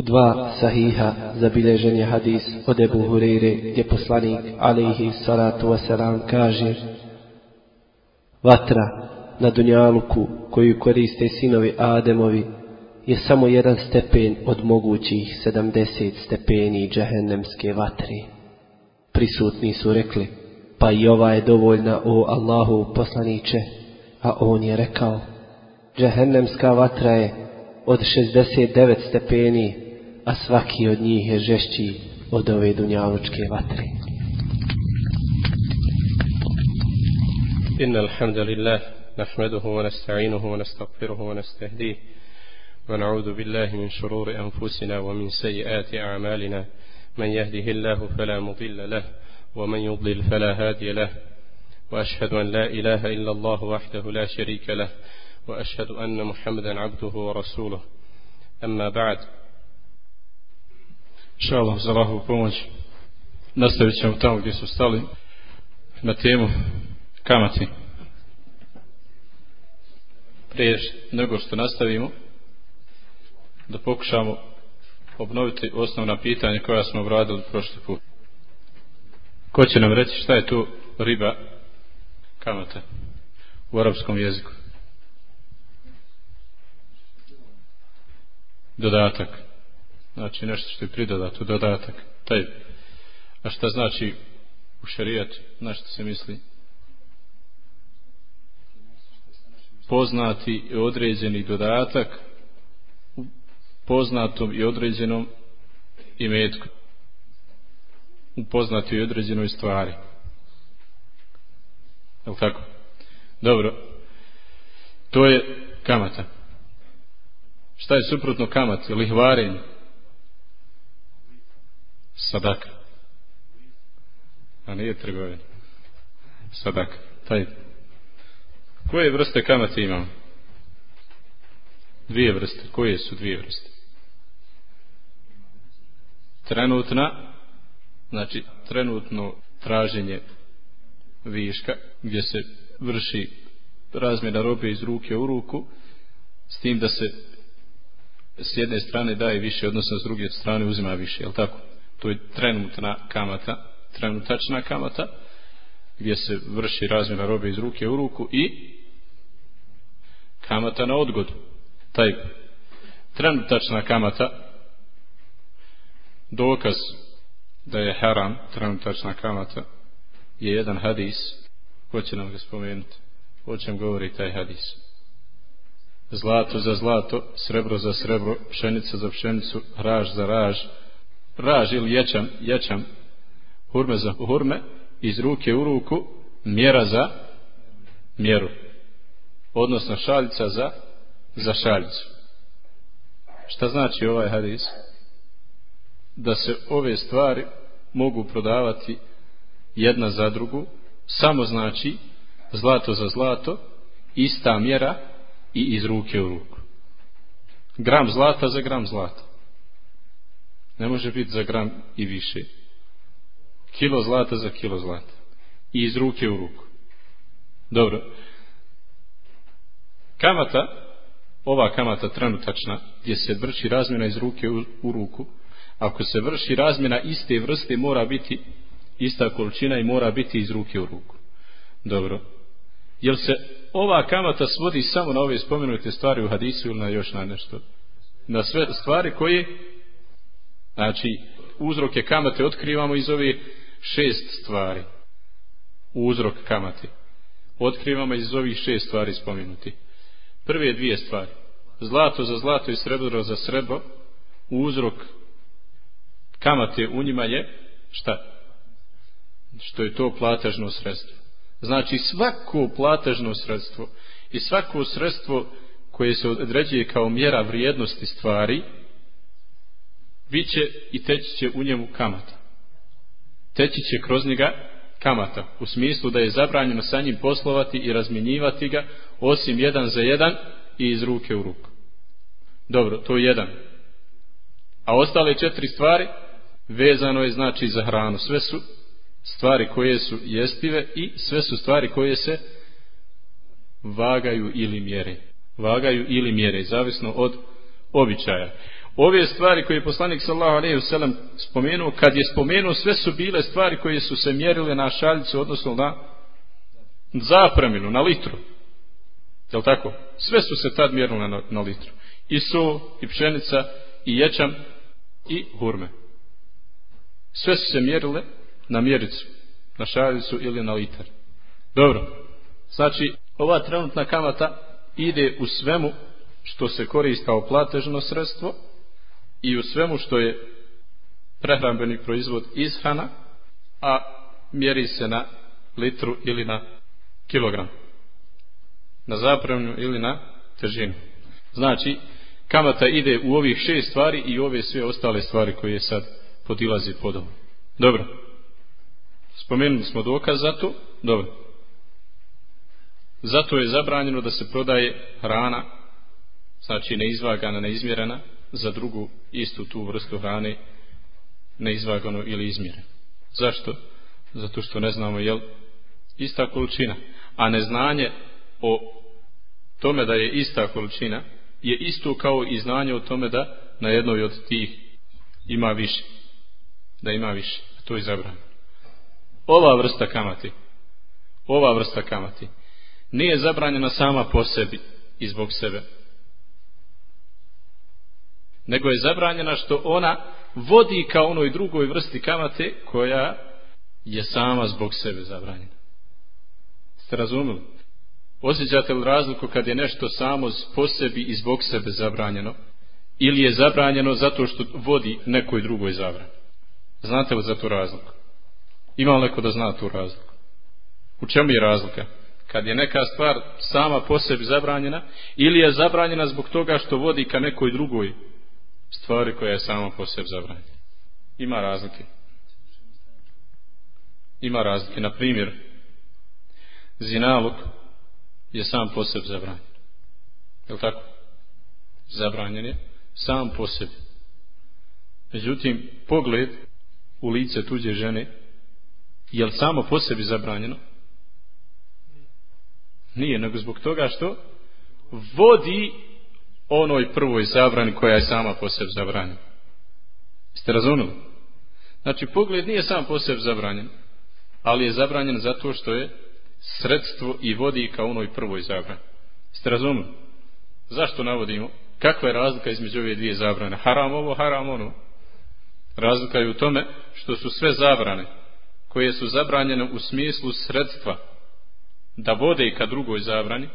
U dva sahiha zabilježen je hadis od Ebu Hureyre gdje poslanik alaihi salatu wasalam kaže Vatra na Dunjaluku koju koriste sinovi Ademovi je samo jedan stepen od mogućih sedamdeset stepeni džehennemske vatre. Prisutni su rekli, pa i ova je dovoljna o Allahu poslaniće, a on je rekao, džehennemska vatra je od 69 stepeni, a svaki od njih je žešći od ove dunjalučke vatre. إن الحمد لله نحمده ونستعينه ونستغفره ونستهديه ونعوذ بالله من شرور أنفسنا ومن سيئات أعمالنا من يهده الله فلا مضل له ومن يضلل فلا هادي له وأشهد أن لا إله إلا الله وحده لا شريك له وأشهد أن محمدا عبده ورسوله أما بعد Inša Allah, za Allahovu pomoć, nastavit ćemo tamo gdje su stali na temu kamati. Prije nego što nastavimo, da pokušamo obnoviti osnovna pitanja koja smo obradili prošli put. Ko će nam reći šta je tu riba kamata u arapskom jeziku? Dodatak. Znači nešto što je pridodato, dodatak. Taj. A šta znači u šarijatu? Na što se misli? Poznati i određeni dodatak u poznatom i određenom imetku. U poznatoj i određenoj stvari. Je tako? Dobro. To je kamata. Šta je suprotno kamati? Lihvarenje. Sadaka. A nije trgovina. Sadaka. Taj. Koje vrste kamate imamo? Dvije vrste. Koje su dvije vrste? Trenutna, znači trenutno traženje viška, gdje se vrši razmjena robe iz ruke u ruku, s tim da se s jedne strane daje više, odnosno s druge strane uzima više, je li tako? To je trenutna kamata, trenutačna kamata, gdje se vrši razmjena robe iz ruke u ruku i kamata na odgodu. Taj trenutačna kamata, dokaz da je haram, trenutačna kamata, je jedan hadis, ko će nam ga spomenuti? O čem govori taj hadis? Zlato za zlato, srebro za srebro, pšenica za pšenicu, raž za raž, raž ili ječam, ječam, hurme za hurme, iz ruke u ruku, mjera za mjeru. Odnosno šaljica za, za šaljicu. Šta znači ovaj hadis? Da se ove stvari mogu prodavati jedna za drugu, samo znači zlato za zlato, ista mjera i iz ruke u ruku. Gram zlata za gram zlata. Ne može biti za gram i više. Kilo zlata za kilo zlata. I iz ruke u ruku. Dobro. Kamata, ova kamata trenutačna, gdje se vrši razmjena iz ruke u, u ruku, ako se vrši razmjena iste vrste, mora biti ista količina i mora biti iz ruke u ruku. Dobro. Jel se ova kamata svodi samo na ove spomenute stvari u hadisu ili na još na nešto? Na sve stvari koje znači uzroke kamate otkrivamo iz ove šest stvari. Uzrok kamate. Otkrivamo iz ovih šest stvari spomenuti. Prve dvije stvari. Zlato za zlato i srebro za srebro. Uzrok kamate u njima je šta? Što je to platežno sredstvo. Znači svako platežno sredstvo i svako sredstvo koje se određuje kao mjera vrijednosti stvari, biće i teći će u njemu kamata. Teći će kroz njega kamata, u smislu da je zabranjeno sa njim poslovati i razmjenjivati ga, osim jedan za jedan i iz ruke u ruku. Dobro, to je jedan. A ostale četiri stvari vezano je znači za hranu. Sve su stvari koje su jestive i sve su stvari koje se vagaju ili mjere. Vagaju ili mjere, zavisno od običaja ove stvari koje je poslanik sallahu alaihi sellem spomenuo, kad je spomenuo, sve su bile stvari koje su se mjerile na šaljicu, odnosno na zapreminu, na litru. Je li tako? Sve su se tad mjerile na, na litru. I su, i pšenica, i ječam, i hurme. Sve su se mjerile na mjericu, na šaljicu ili na litar. Dobro. Znači, ova trenutna kamata ide u svemu što se koristi kao platežno sredstvo i u svemu što je prehrambeni proizvod ishrana, a mjeri se na litru ili na kilogram. Na zapremnju ili na težinu. Znači, kamata ide u ovih šest stvari i ove sve ostale stvari koje sad podilazi pod ovom. Dobro. Spomenuli smo dokaz za to. Dobro. Zato je zabranjeno da se prodaje hrana, znači neizvagana, neizmjerena, za drugu istu tu vrstu hrane, neizvagano ili izmjere. Zašto? Zato što ne znamo jel ista količina, a neznanje o tome da je ista količina je isto kao i znanje o tome da na jednoj od tih ima više. Da ima više. To je zabranjeno. Ova vrsta kamati, ova vrsta kamati, nije zabranjena sama po sebi i zbog sebe. Nego je zabranjena što ona vodi ka onoj drugoj vrsti kamate koja je sama zbog sebe zabranjena. Ste razumeli? Osjećate li razliku kad je nešto samo po sebi i zbog sebe zabranjeno? Ili je zabranjeno zato što vodi nekoj drugoj zabrani? Znate li za tu razliku? Ima li neko da zna tu razliku? U čemu je razlika? kad je neka stvar sama po sebi zabranjena ili je zabranjena zbog toga što vodi ka nekoj drugoj stvari koja je samo po sebi zabranjena. Ima razlike. Ima razlike. Na primjer, zinalog je sam po sebi zabranjen. Je li tako? Zabranjen je sam po sebi. Međutim, pogled u lice tuđe žene je li samo po sebi zabranjeno? Nije, nego zbog toga što vodi onoj prvoj zabrani koja je sama po sebi zabranjena. Ste razumili? Znači, pogled nije sam po sebi zabranjen, ali je zabranjen zato što je sredstvo i vodi ka onoj prvoj zabrani. Ste razumili? Zašto navodimo? Kakva je razlika između ove dvije zabrane? Haram ovo, haram ono. Razlika je u tome što su sve zabrane koje su zabranjene u smislu sredstva da vode ka drugoj zabrani,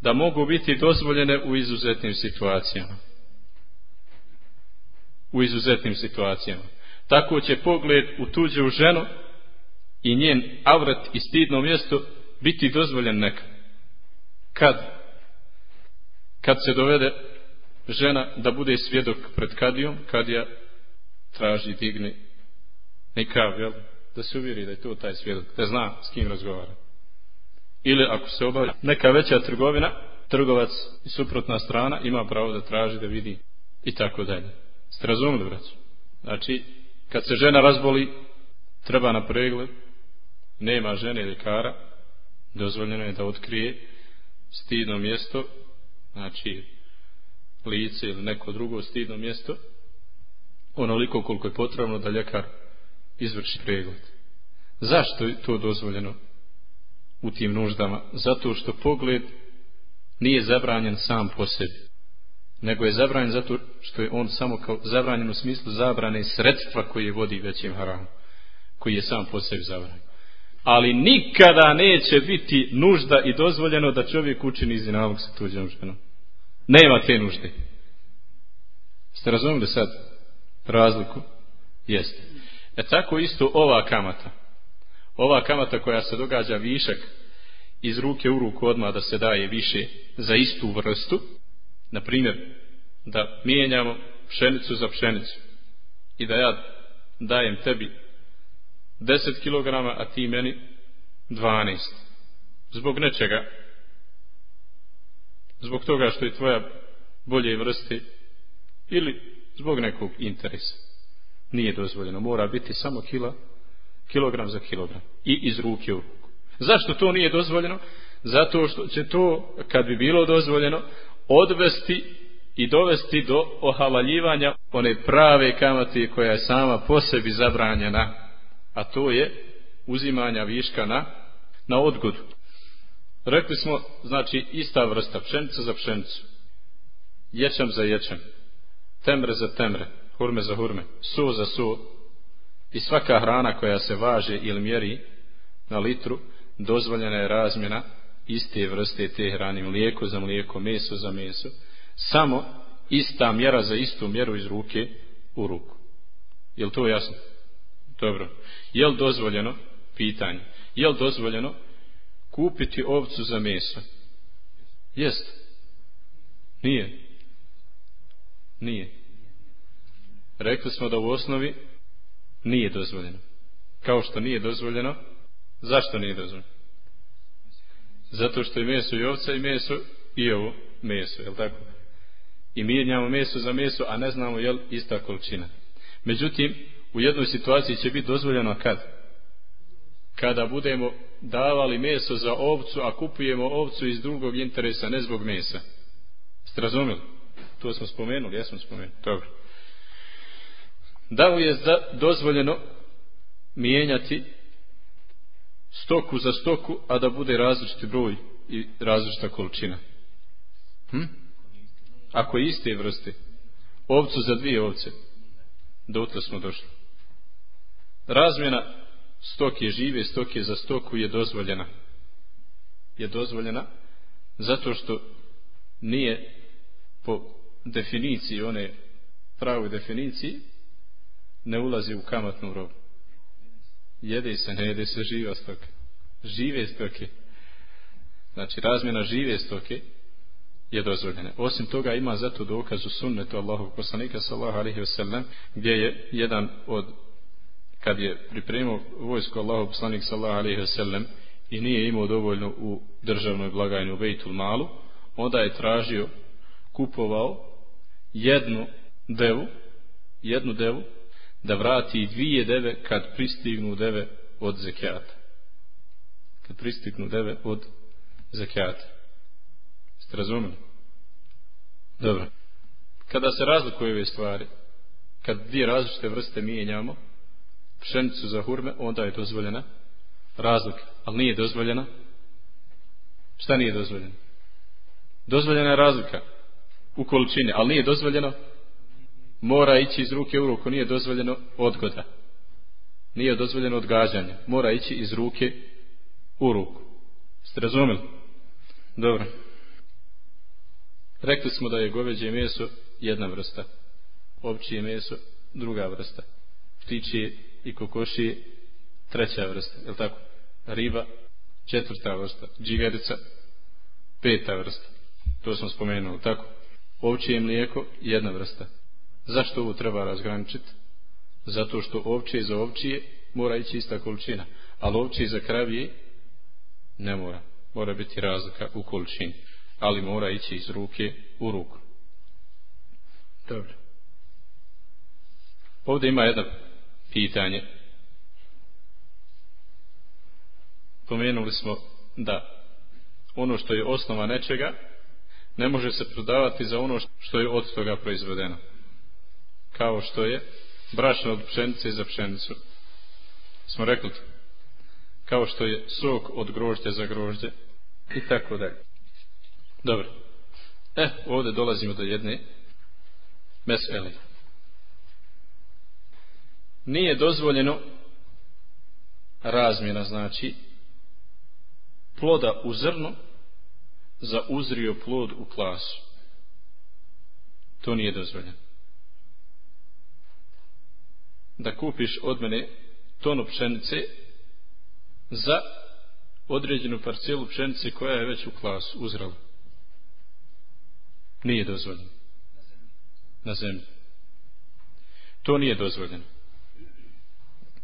da mogu biti dozvoljene u izuzetnim situacijama. U izuzetnim situacijama. Tako će pogled u tuđu ženu i njen avrat i stidno mjesto biti dozvoljen neka. Kad? Kad se dovede žena da bude svjedok pred kadijom, kad ja traži digne nikav, jel? Da se uvjeri da je to taj svjedok, da zna s kim razgovara ili ako se obavlja neka veća trgovina, trgovac i suprotna strana ima pravo da traži da vidi i tako dalje. Ste razumili, braću? Znači, kad se žena razboli, treba na pregled, nema žene ljekara, dozvoljeno je da otkrije stidno mjesto, znači lice ili neko drugo stidno mjesto, onoliko koliko je potrebno da ljekar izvrši pregled. Zašto je to dozvoljeno u tim nuždama, zato što pogled nije zabranjen sam po sebi, nego je zabranjen zato što je on samo kao zabranjen u smislu zabrane sredstva koje vodi većim haramom, koji je sam po sebi zabranjen. Ali nikada neće biti nužda i dozvoljeno da čovjek učini zinalog sa tuđom ženom. Nema te nužde. Ste razumili sad razliku? Jeste. E tako isto ova kamata ova kamata koja se događa višak iz ruke u ruku odmah da se daje više za istu vrstu, na primjer, da mijenjamo pšenicu za pšenicu i da ja dajem tebi 10 kg, a ti meni 12. Zbog nečega, zbog toga što je tvoja bolje vrste ili zbog nekog interesa. Nije dozvoljeno, mora biti samo kila kilogram za kilogram i iz ruke u ruku. Zašto to nije dozvoljeno? Zato što će to, kad bi bilo dozvoljeno, odvesti i dovesti do ohavaljivanja one prave kamate koja je sama po sebi zabranjena, a to je uzimanja viška na, na odgodu. Rekli smo, znači, ista vrsta, pšenica za pšenicu, ječam za ječam, temre za temre, hurme za hurme, su za su, i svaka hrana koja se važe ili mjeri na litru, dozvoljena je razmjena iste vrste te hrane, mlijeko za mlijeko, meso za meso, samo ista mjera za istu mjeru iz ruke u ruku. Je li to jasno? Dobro. Je li dozvoljeno, pitanje, je li dozvoljeno kupiti ovcu za meso? Jest. Nije. Nije. Rekli smo da u osnovi nije dozvoljeno. Kao što nije dozvoljeno, zašto nije dozvoljeno? Zato što je meso i ovca i meso i ovo meso, je tako? I mijenjamo meso za meso, a ne znamo je li ista količina. Međutim, u jednoj situaciji će biti dozvoljeno kad? Kada budemo davali meso za ovcu, a kupujemo ovcu iz drugog interesa, ne zbog mesa. Ste razumeli? To smo spomenuli, ja sam spomenuli. Dobro. Da li je dozvoljeno mijenjati stoku za stoku, a da bude različiti broj i različita količina? Hm? Ako je iste vrste, ovcu za dvije ovce, dotle smo došli. Razmjena stoke žive, stoke za stoku je dozvoljena. Je dozvoljena zato što nije po definiciji, one pravoj definiciji, ne ulazi u kamatnu robu. Jede se, ne jede se živa stoka. Žive stoke. Znači, razmjena žive stoke je dozvoljena. Osim toga ima zato dokaz u sunnetu Allahog poslanika sallahu alaihi wasallam gdje je jedan od kad je pripremio vojsko Allahog poslanika sallahu alaihi wasallam i nije imao dovoljno u državnoj blagajni u Bejtul Malu onda je tražio kupovao jednu devu jednu devu da vrati dvije deve kad pristignu deve od zekijata. Kad pristignu deve od zekijata. Ste razumeli? Dobro. Kada se razlikuju ove stvari, kad dvije različite vrste mijenjamo, pšenicu za hurme, onda je dozvoljena razlika. Ali nije dozvoljena. Šta nije dozvoljeno? Dozvoljena je razlika u količini, ali nije dozvoljeno mora ići iz ruke u ruku, nije dozvoljeno odgoda. Nije dozvoljeno odgađanje. Mora ići iz ruke u ruku. Ste razumeli? Dobro. Rekli smo da je goveđe meso jedna vrsta. Ovčije meso druga vrsta. Ptičije i kokošije treća vrsta. Je tako? Riba četvrta vrsta. Džigerica peta vrsta. To smo spomenuli. Tako? Ovčije mlijeko jedna vrsta. Zašto ovo treba razgraničiti? Zato što ovčije za ovčije mora ići ista količina, ali ovčije za kravije ne mora. Mora biti razlika u količini, ali mora ići iz ruke u ruku. Dobro. Ovdje ima jedno pitanje. Pomenuli smo da ono što je osnova nečega ne može se prodavati za ono što je od toga proizvedeno kao što je brašno od pšenice za pšenicu. Smo rekli to. Kao što je sok od grožđa za grožđe i tako dalje. Dobro. E, ovdje dolazimo do jedne meseli. Nije dozvoljeno razmjena, znači ploda u zrnu za uzrio plod u klasu. To nije dozvoljeno da kupiš od mene tonu pšenice za određenu parcelu pšenice koja je već u klasu uzrala. Nije dozvoljeno. Na zemlji. To nije dozvoljeno.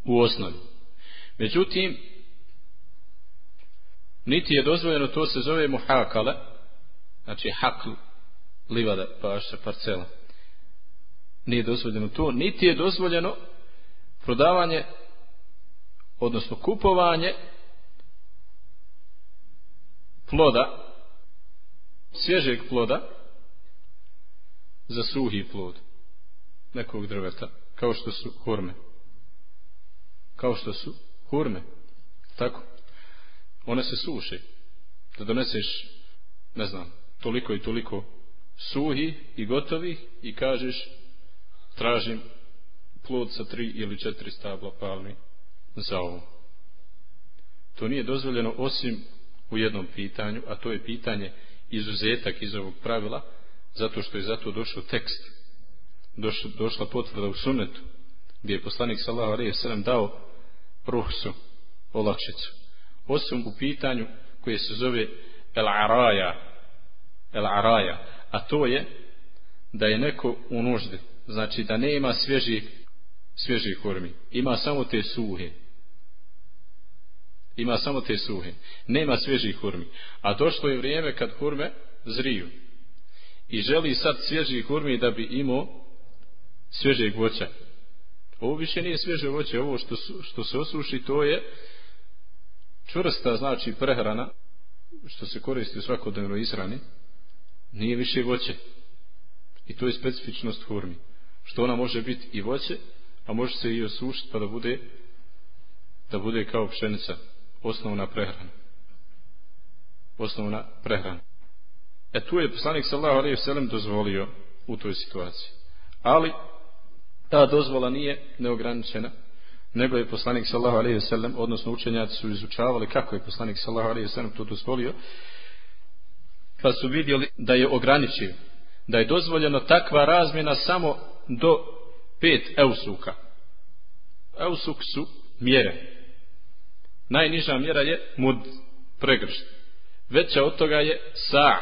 U osnovi. Međutim, niti je dozvoljeno, to se zove muhakale, znači hakl, livada, paša, parcela. Nije dozvoljeno to, niti je dozvoljeno prodavanje odnosno kupovanje ploda svježeg ploda za suhi plod nekog drveta, kao što su hurme. Kao što su hurme. Tako. One se suše. Da doneseš, ne znam, toliko i toliko suhi i gotovi i kažeš tražim plod sa tri ili četiri stabla palmi za ovo. To nije dozvoljeno osim u jednom pitanju, a to je pitanje izuzetak iz ovog pravila, zato što je zato došao tekst, došla, došla potvrda u sunetu, gdje je poslanik sallahu alaihi sallam dao ruhsu, olakšicu. Osim u pitanju koje se zove el araja, el araja, a to je da je neko u nuždi, znači da nema svježih, svježih kormi. ima samo te suhe, ima samo te suhe, nema svježih kormi. a došlo je vrijeme kad hurme zriju i želi sad svježih hurmi da bi imao svježeg voća. Ovo više nije svježe voće, ovo što, su, što se osuši, to je čvrsta, znači prehrana, što se koristi u svakodnevnoj israni, nije više voće. I to je specifičnost hurmi. Što ona može biti i voće, a može se i osušiti pa da bude da bude kao pšenica osnovna prehrana. Osnovna prehrana. E tu je poslanik sallahu alaihi vselem dozvolio u toj situaciji. Ali ta dozvola nije neograničena, nego je poslanik sallahu alaihi vselem, odnosno učenjaci su izučavali kako je poslanik sallahu alaihi vselem to dozvolio, pa su vidjeli da je ograničio, da je dozvoljeno takva razmjena samo do pet eusuka. Eusuk su mjere. Najniža mjera je mud, pregršt. Veća od toga je sa,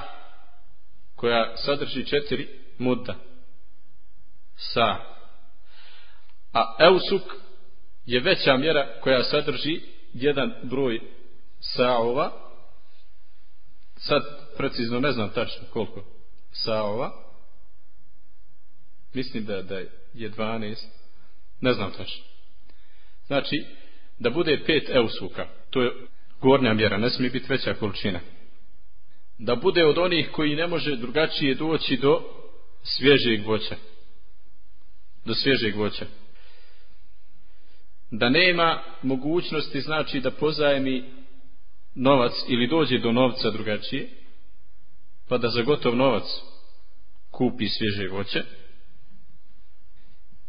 koja sadrži četiri mudda. Sa. A eusuk je veća mjera koja sadrži jedan broj saova. Sad precizno ne znam tačno koliko saova. Mislim da, da je je 12. Ne znam tačno. Znači, da bude pet eusuka. To je gornja mjera, ne smije biti veća količina. Da bude od onih koji ne može drugačije doći do svježeg voća. Do svježeg voća. Da nema mogućnosti, znači da pozajemi novac ili dođe do novca drugačije, pa da za gotov novac kupi svježe voće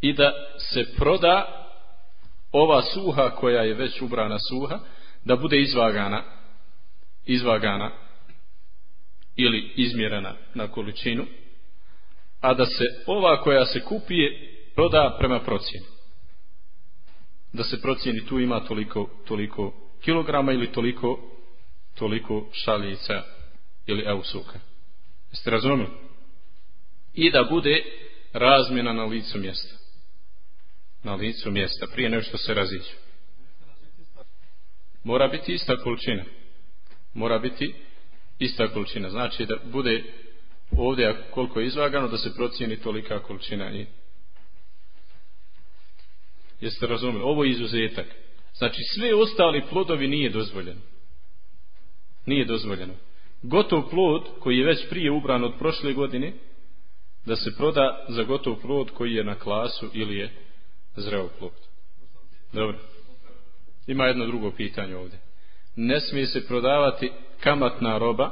i da se proda ova suha koja je već ubrana suha da bude izvagana izvagana ili izmjerena na količinu a da se ova koja se kupije proda prema procjeni. Da se procjeni tu ima toliko, toliko kilograma ili toliko toliko šaljica ili eusuka jeste razumili? I da bude razmjena na licu mjesta na licu mjesta prije nego što se raziđu. Mora biti ista količina. Mora biti ista količina. Znači da bude ovdje koliko je izvagano da se procijeni tolika količina i jeste razumeli? Ovo je izuzetak. Znači sve ostali plodovi nije dozvoljeno. Nije dozvoljeno. Gotov plod koji je već prije ubran od prošle godine da se proda za gotov plod koji je na klasu ili je zreo plod. Dobro. Ima jedno drugo pitanje ovdje. Ne smije se prodavati kamatna roba,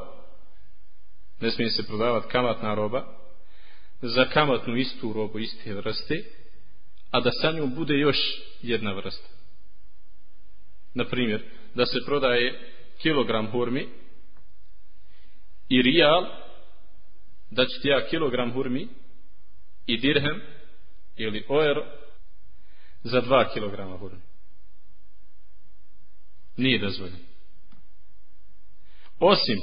ne smije se prodavati kamatna roba za kamatnu istu robu iste vrste, a da sa njom bude još jedna vrsta. Na primjer, da se prodaje kilogram hurmi i rijal, da će ti ja kilogram hurmi i dirhem ili oero za dva kilograma hurme. Nije dozvoljeno. Osim,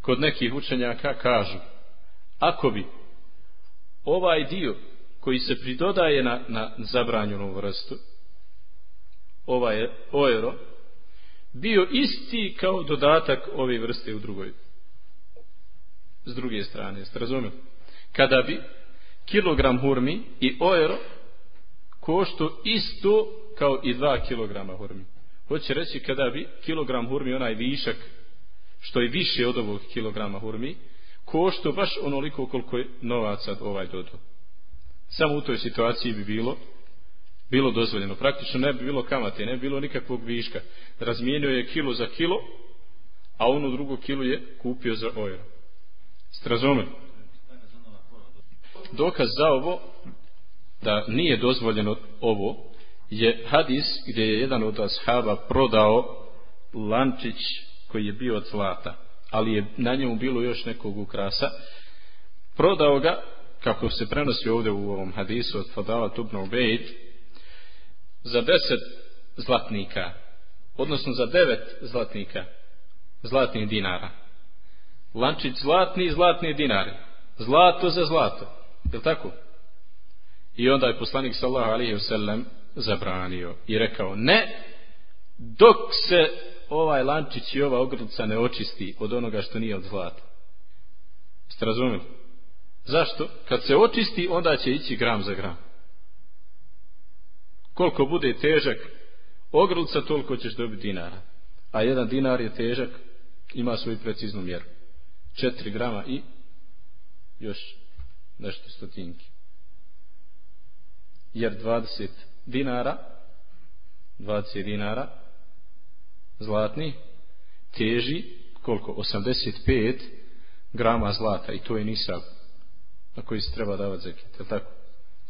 kod nekih učenjaka kažu, ako bi ovaj dio koji se pridodaje na, na zabranjenu vrstu, ovaj ojero, bio isti kao dodatak ove vrste u drugoj. S druge strane, jeste razumeli? Kada bi kilogram hurmi i oero košto isto kao i dva kilograma hurmi. Hoće reći kada bi kilogram hurmi, onaj višak, što je više od ovog kilograma hurmi, košto baš onoliko koliko je novaca ovaj dodao. Samo u toj situaciji bi bilo bilo dozvoljeno. Praktično ne bi bilo kamate, ne bi bilo nikakvog viška. Razmijenio je kilo za kilo, a onu drugu kilu je kupio za euro. Ste? Dokaz za ovo da nije dozvoljeno ovo je hadis gdje je jedan od ashaba prodao lančić koji je bio od zlata ali je na njemu bilo još nekog ukrasa. Prodao ga kako se prenosi ovdje u ovom hadisu od Fadala Tubna Bejt za deset zlatnika odnosno za devet zlatnika zlatnih dinara. Lančić zlatni zlatni dinari. Zlato za zlato je li tako? i onda je poslanik sallahu alaihi wasallam zabranio i rekao ne dok se ovaj lančić i ova ogrlica ne očisti od onoga što nije od zlata ste razumeli? zašto? kad se očisti onda će ići gram za gram koliko bude težak ogrlica toliko ćeš dobiti dinara a jedan dinar je težak ima svoju preciznu mjeru 4 grama i još nešto stotinki jer 20 dinara 20 dinara zlatni teži koliko? 85 grama zlata i to je nisab na koji se treba davati zekit je tako?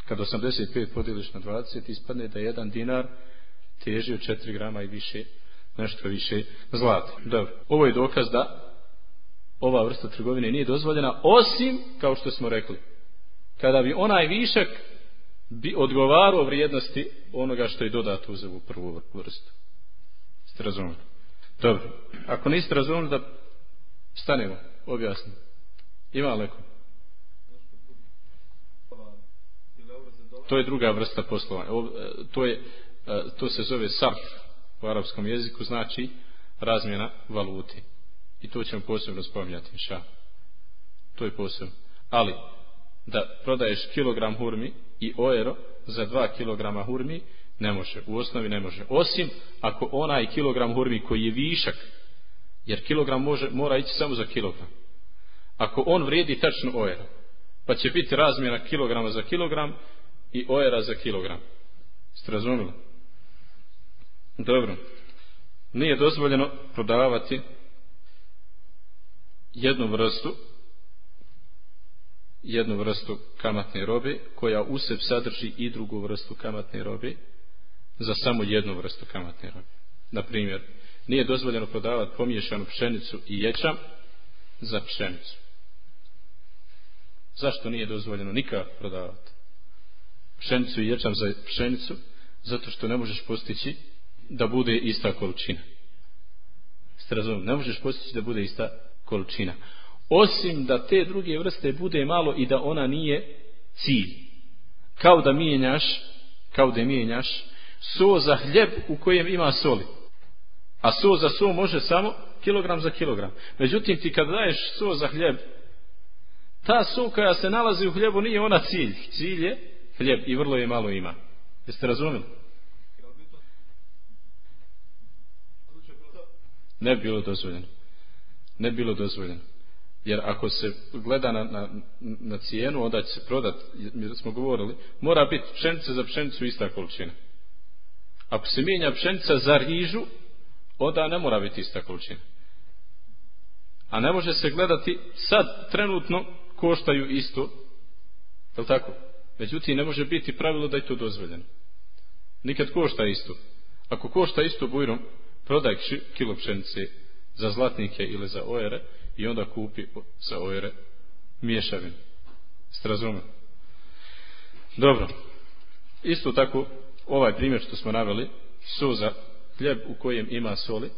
Kad 85 podijeliš na 20 ispadne da jedan dinar teži od 4 grama i više nešto više zlata. Dobro ovo je dokaz da ova vrsta trgovine nije dozvoljena osim kao što smo rekli kada bi onaj višak bi odgovarao vrijednosti onoga što je dodato uz ovu prvu vrstu. Ste razumeli? Dobro. Ako niste razumeli da stanemo, objasnim. Ima leko. To je druga vrsta poslovanja. E, to, je, e, to se zove sarf u arapskom jeziku, znači razmjena valute. I to ćemo posebno spominjati. Ša. To je posebno. Ali, da prodaješ kilogram hurmi i oero za 2 kg hurmi ne može, u osnovi ne može. Osim ako onaj kilogram hurmi koji je višak, jer kilogram može, mora ići samo za kilogram. Ako on vrijedi tačno oero, pa će biti razmjena kilograma za kilogram i oera za kilogram. Ste razumili? Dobro. Nije dozvoljeno prodavati jednu vrstu jednu vrstu kamatne robe koja u sebi sadrži i drugu vrstu kamatne robe za samo jednu vrstu kamatne robe. Na primjer, nije dozvoljeno prodavati pomiješanu pšenicu i ječam za pšenicu. Zašto nije dozvoljeno nikad prodavati pšenicu i ječam za pšenicu? Zato što ne možeš postići da bude ista količina. Ste razumili? Ne možeš postići da bude ista količina osim da te druge vrste bude malo i da ona nije cilj. Kao da mijenjaš, kao da mijenjaš so za hljeb u kojem ima soli. A so za so može samo kilogram za kilogram. Međutim, ti kad daješ so za hljeb, ta so koja se nalazi u hljebu nije ona cilj. Cilj je hljeb i vrlo je malo ima. Jeste razumeli? Ne bilo dozvoljeno. Ne bilo dozvoljeno. Jer ako se gleda na, na, na cijenu, onda će se prodat, mi smo govorili, mora biti pšenica za pšenicu ista količina. Ako se mijenja pšenica za rižu, onda ne mora biti ista količina. A ne može se gledati, sad trenutno koštaju isto, je li tako? Međutim, ne može biti pravilo da je to dozvoljeno. Nikad košta isto. Ako košta isto bujrom, prodaj kilo pšenice za zlatnike ili za ojere, i onda kupi sa ojere miješavinu. Ste razumeli? Dobro. Isto tako, ovaj primjer što smo naveli, suza, hljeb u kojem ima soli,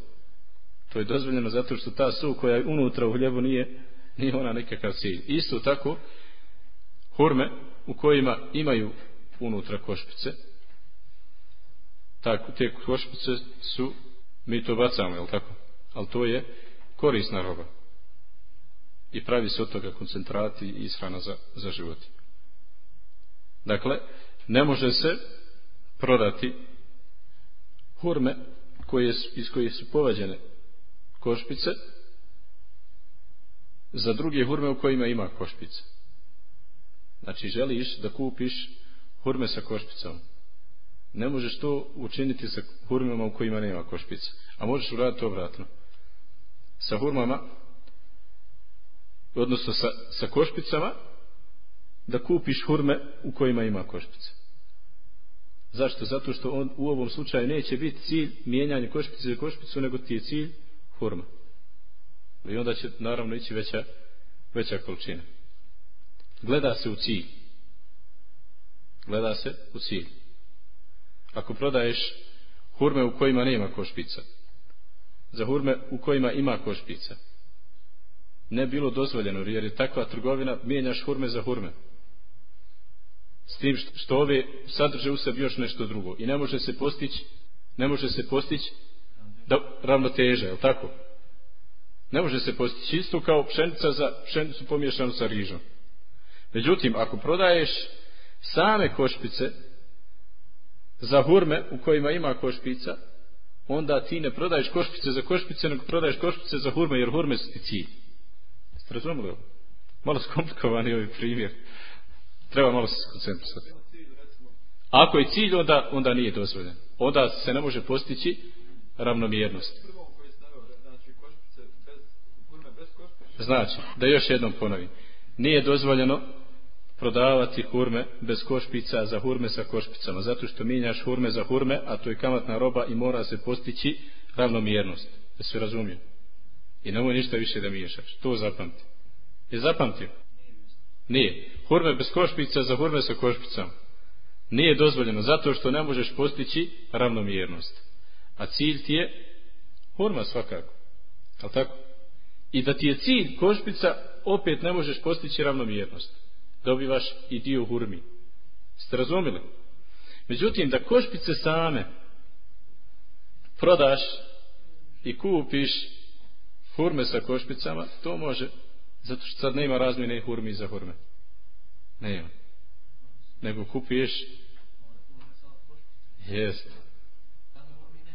to je dozvoljeno zato što ta su koja je unutra u hljebu nije, nije ona nekakav cilj. Isto tako, hurme u kojima imaju unutra košpice, tako, te košpice su, mi to bacamo, jel tako? Ali to je korisna roba i pravi se od toga koncentrati i ishrana za, za život. Dakle, ne može se prodati hurme koje, iz koje su povađene košpice za druge hurme u kojima ima košpice. Znači želiš da kupiš hurme sa košpicom. Ne možeš to učiniti sa hurmama u kojima nema košpice. A možeš uraditi obratno. Sa hurmama, odnosno sa, sa košpicama, da kupiš hurme u kojima ima košpica. Zašto? Zato što on u ovom slučaju neće biti cilj mijenjanje košpice za košpicu, nego ti je cilj hurma. I onda će naravno ići veća, veća količina. Gleda se u cilj. Gleda se u cilj. Ako prodaješ hurme u kojima nema košpica, za hurme u kojima ima košpica, ne bilo dozvoljeno, jer je takva trgovina, mijenjaš hurme za hurme. S tim što ove sadrže u sebi još nešto drugo. I ne može se postići, ne može se postići da ravnoteže, je tako? Ne može se postići isto kao pšenica za pšenicu pomiješanu sa rižom. Međutim, ako prodaješ same košpice za hurme u kojima ima košpica, onda ti ne prodaješ košpice za košpice, nego prodaješ košpice za hurme, jer hurme su ti cilj. Ste razumili ovo? Malo skomplikovani ovaj primjer. Treba malo se skoncentrisati. Ako je cilj, onda, onda nije dozvoljen. Onda se ne može postići ravnomjernost. Znači, da još jednom ponovim. Nije dozvoljeno prodavati hurme bez košpica za hurme sa košpicama. Zato što mijenjaš hurme za hurme, a to je kamatna roba i mora se postići ravnomjernost. Da se razumije. I nemoj ništa više da miješaš. To zapamti. Je zapamtio? Nije. Hurme bez košpica za hurme sa košpicom. Nije dozvoljeno zato što ne možeš postići ravnomjernost. A cilj ti je hurma svakako. Al tako? I da ti je cilj košpica, opet ne možeš postići ravnomjernost. Dobivaš i dio hurmi. Ste razumili? Međutim, da košpice same prodaš i kupiš hurme sa košpicama, to može, zato što sad nema razmjene hurmi za hurme. Nema. Nego kupiješ Jest.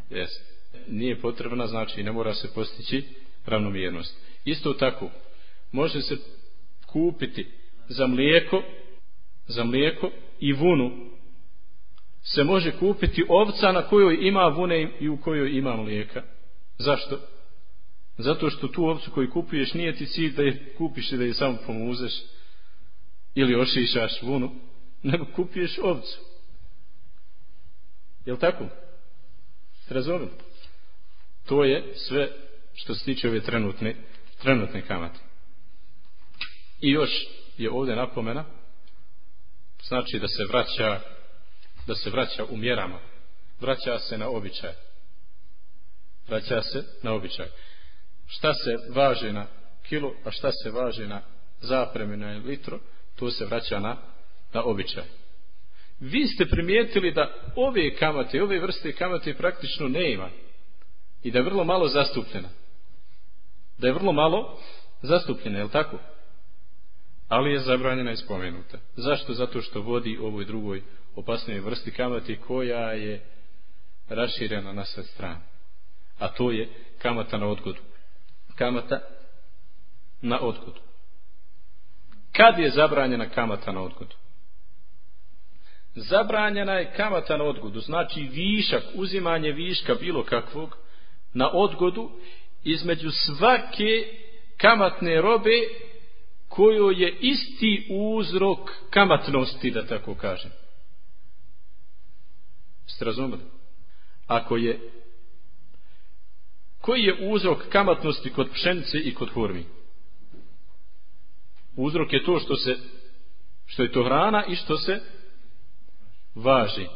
Jest. Nije potrebna, znači ne mora se postići ravnomjernost. Isto tako, može se kupiti za mlijeko, za mlijeko i vunu se može kupiti ovca na kojoj ima vune i u kojoj ima mlijeka. Zašto? Zato što tu ovcu koju kupuješ nije ti cilj da je kupiš i da je samo pomuzeš ili ošišaš vunu, nego kupuješ ovcu. Je li tako? Razumim? To je sve što se tiče ove trenutne, trenutne kamate. I još je ovdje napomena, znači da se vraća, da se vraća u mjerama. Vraća se na običaj. Vraća se na običaj. Šta se važe na kilo, a šta se važe na zapremi na litro, to se vraća na, na običaj. Vi ste primijetili da ove kamate, ove vrste kamate praktično ne ima. I da je vrlo malo zastupljena. Da je vrlo malo zastupljena, je li tako? Ali je zabranjena i spomenuta. Zašto? Zato što vodi ovoj drugoj opasnoj vrsti kamati koja je raširena na sve strane. A to je kamata na odgodu. Kamata na odgodu. Kad je zabranjena kamata na odgodu? Zabranjena je kamata na odgodu, znači višak, uzimanje viška bilo kakvog na odgodu između svake kamatne robe koju je isti uzrok kamatnosti, da tako kažem. Ste razumeli? Ako je koji je uzrok kamatnosti kod pšenice i kod hurmi? Uzrok je to što se što je to hrana i što se važi.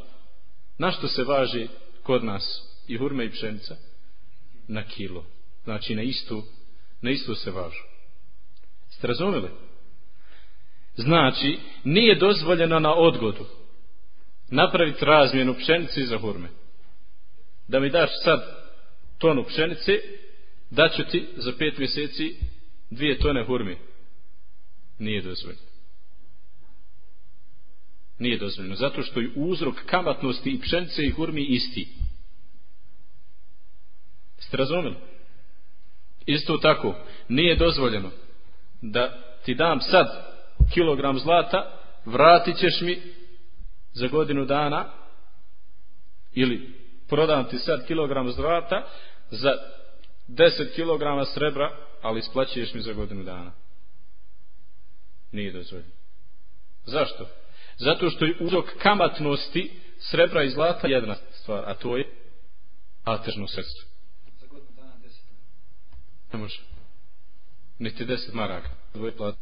Na što se važi kod nas i hurme i pšenica? Na kilo. Znači na istu, na istu se važu. Ste razumeli? Znači, nije dozvoljeno na odgodu napraviti razmjenu pšenice za hurme. Da mi daš sad tonu pšenice, daću ti za pet mjeseci dvije tone hurmi. Nije dozvoljeno. Nije dozvoljeno. Zato što je uzrok kamatnosti i pšenice i hurmi isti. Ste razumeli? Isto tako, nije dozvoljeno da ti dam sad kilogram zlata, vratit ćeš mi za godinu dana ili prodam ti sad kilogram zlata za 10 kilograma srebra, ali isplaćuješ mi za godinu dana. Nije dozvoljeno. Zašto? Zato što je uzrok kamatnosti srebra i zlata jedna stvar, a to je atežno sredstvo. Za godinu dana deset. Ne može. Niti deset maraka. Dvoje plat.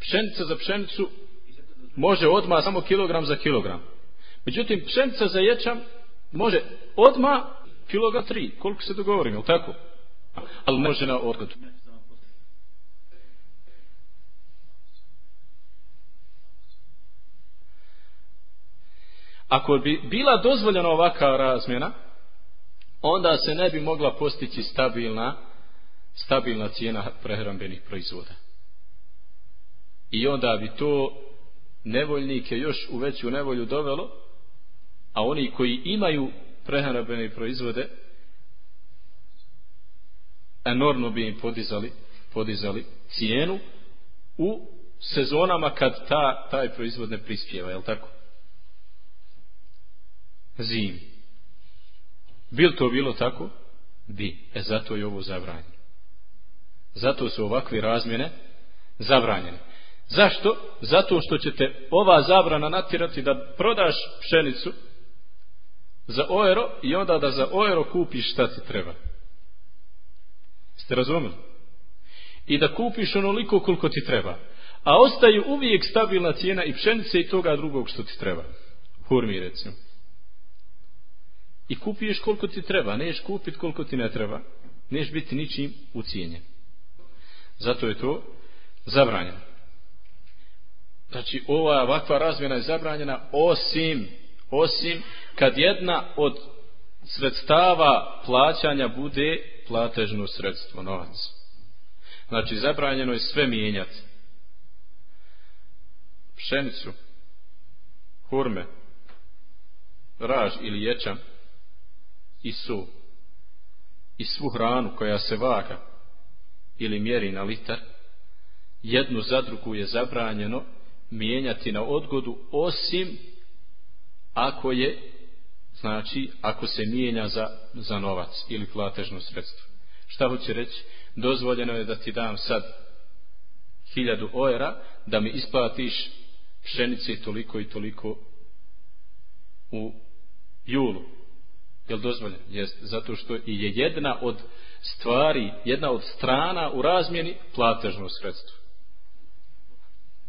Pšenica za pšenicu može odma samo kilogram za kilogram. Međutim, pšenica za ječam može odma kilogram tri. Koliko se dogovorim, je tako? Ali može na odgodu. Ako bi bila dozvoljena ovaka razmjena, onda se ne bi mogla postići stabilna stabilna cijena prehrambenih proizvoda. I onda bi to nevoljnike još u veću nevolju dovelo, a oni koji imaju prehrambene proizvode enormno bi im podizali, podizali cijenu u sezonama kad ta, taj proizvod ne prispjeva, je tako? Zim. Bil to bilo tako? Bi. E zato je ovo zabranjeno. Zato su ovakve razmjene zabranjene. Zašto? Zato što ćete ova zabrana natirati da prodaš pšenicu za ojero i onda da za ojero kupiš šta ti treba. Ste razumeli? I da kupiš onoliko koliko ti treba. A ostaje uvijek stabilna cijena i pšenice i toga drugog što ti treba. Hurmi recimo. I kupiješ koliko ti treba. Neš kupit koliko ti ne treba. Neš biti ničim ucijenjen. Zato je to zabranjeno. Znači, ova ovakva razmjena je zabranjena osim, osim kad jedna od sredstava plaćanja bude platežno sredstvo, novac. Znači, zabranjeno je sve mijenjati. Pšenicu, hurme, raž ili ječam i su i svu hranu koja se vaga ili mjeri na litar, jednu zadrugu je zabranjeno mijenjati na odgodu osim ako je znači ako se mijenja za, za novac ili platežno sredstvo. Šta hoće reći? Dozvoljeno je da ti dam sad hiljadu ojera da mi isplatiš pšenice toliko i toliko u julu. Je li dozvoljeno? Jest, zato što i je jedna od stvari, jedna od strana u razmjeni platežno sredstvo.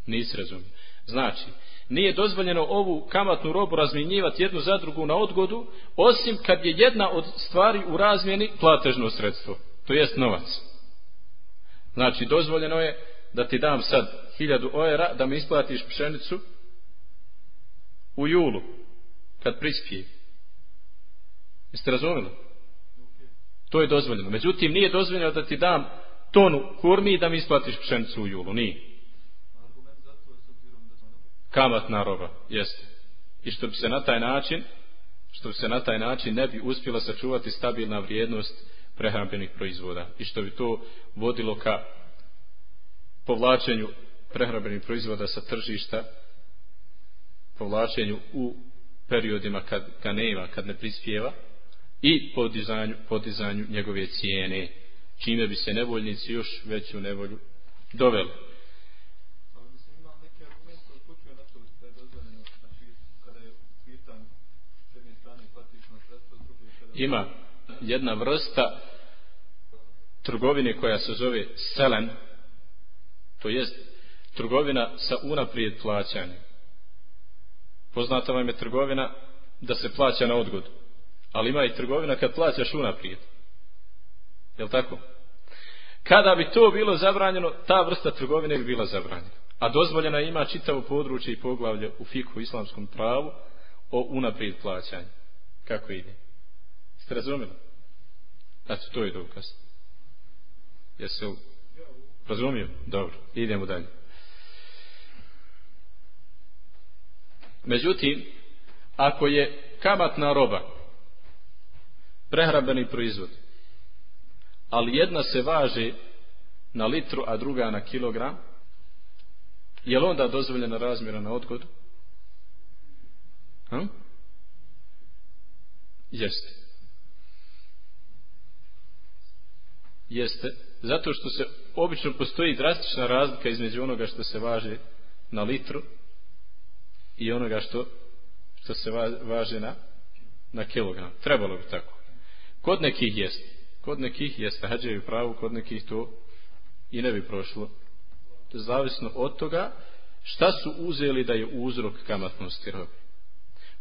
Nisi razumio. Znači, nije dozvoljeno ovu kamatnu robu razmjenjivati jednu za drugu na odgodu, osim kad je jedna od stvari u razmjeni platežno sredstvo. To jest novac. Znači, dozvoljeno je da ti dam sad hiljadu ojera da mi isplatiš pšenicu u julu, kad prispije. Jeste razumeli? To je dozvoljeno. Međutim, nije dozvoljeno da ti dam tonu hurmi da mi isplatiš pšenicu u julu. Nije. Kamatna roba, jeste. I što bi se na taj način, što bi se na taj način ne bi uspjela sačuvati stabilna vrijednost prehrambenih proizvoda. I što bi to vodilo ka povlačenju prehrambenih proizvoda sa tržišta, povlačenju u periodima kad ga nema, kad ne prispjeva, i podizanju, podizanju njegove cijene, čime bi se nevoljnici još veću nevolju doveli. Ima jedna vrsta trgovine koja se zove selen, to jest trgovina sa unaprijed plaćanjem. Poznata vam je trgovina da se plaća na odgodu. Ali ima i trgovina kad plaćaš unaprijed. Je li tako? Kada bi to bilo zabranjeno, ta vrsta trgovine bi bila zabranjena. A dozvoljena ima čitavo područje i poglavlje u fiku islamskom pravu o unaprijed plaćanju. Kako ide? Ste razumeli? Znači, to je dokaz. Jesi li razumio? Dobro, idemo dalje. Međutim, ako je kamatna roba prehrambeni proizvod. Ali jedna se važe na litru, a druga na kilogram, je li onda dozvoljena razmjera na odgodu? Hm? Jeste. Jeste. Zato što se obično postoji drastična razlika između onoga što se važe na litru i onoga što što se važe na na kilogram. Trebalo bi tako. Kod nekih jest. Kod nekih jeste i pravu, kod nekih to i ne bi prošlo. Zavisno od toga šta su uzeli da je uzrok kamatnosti robe.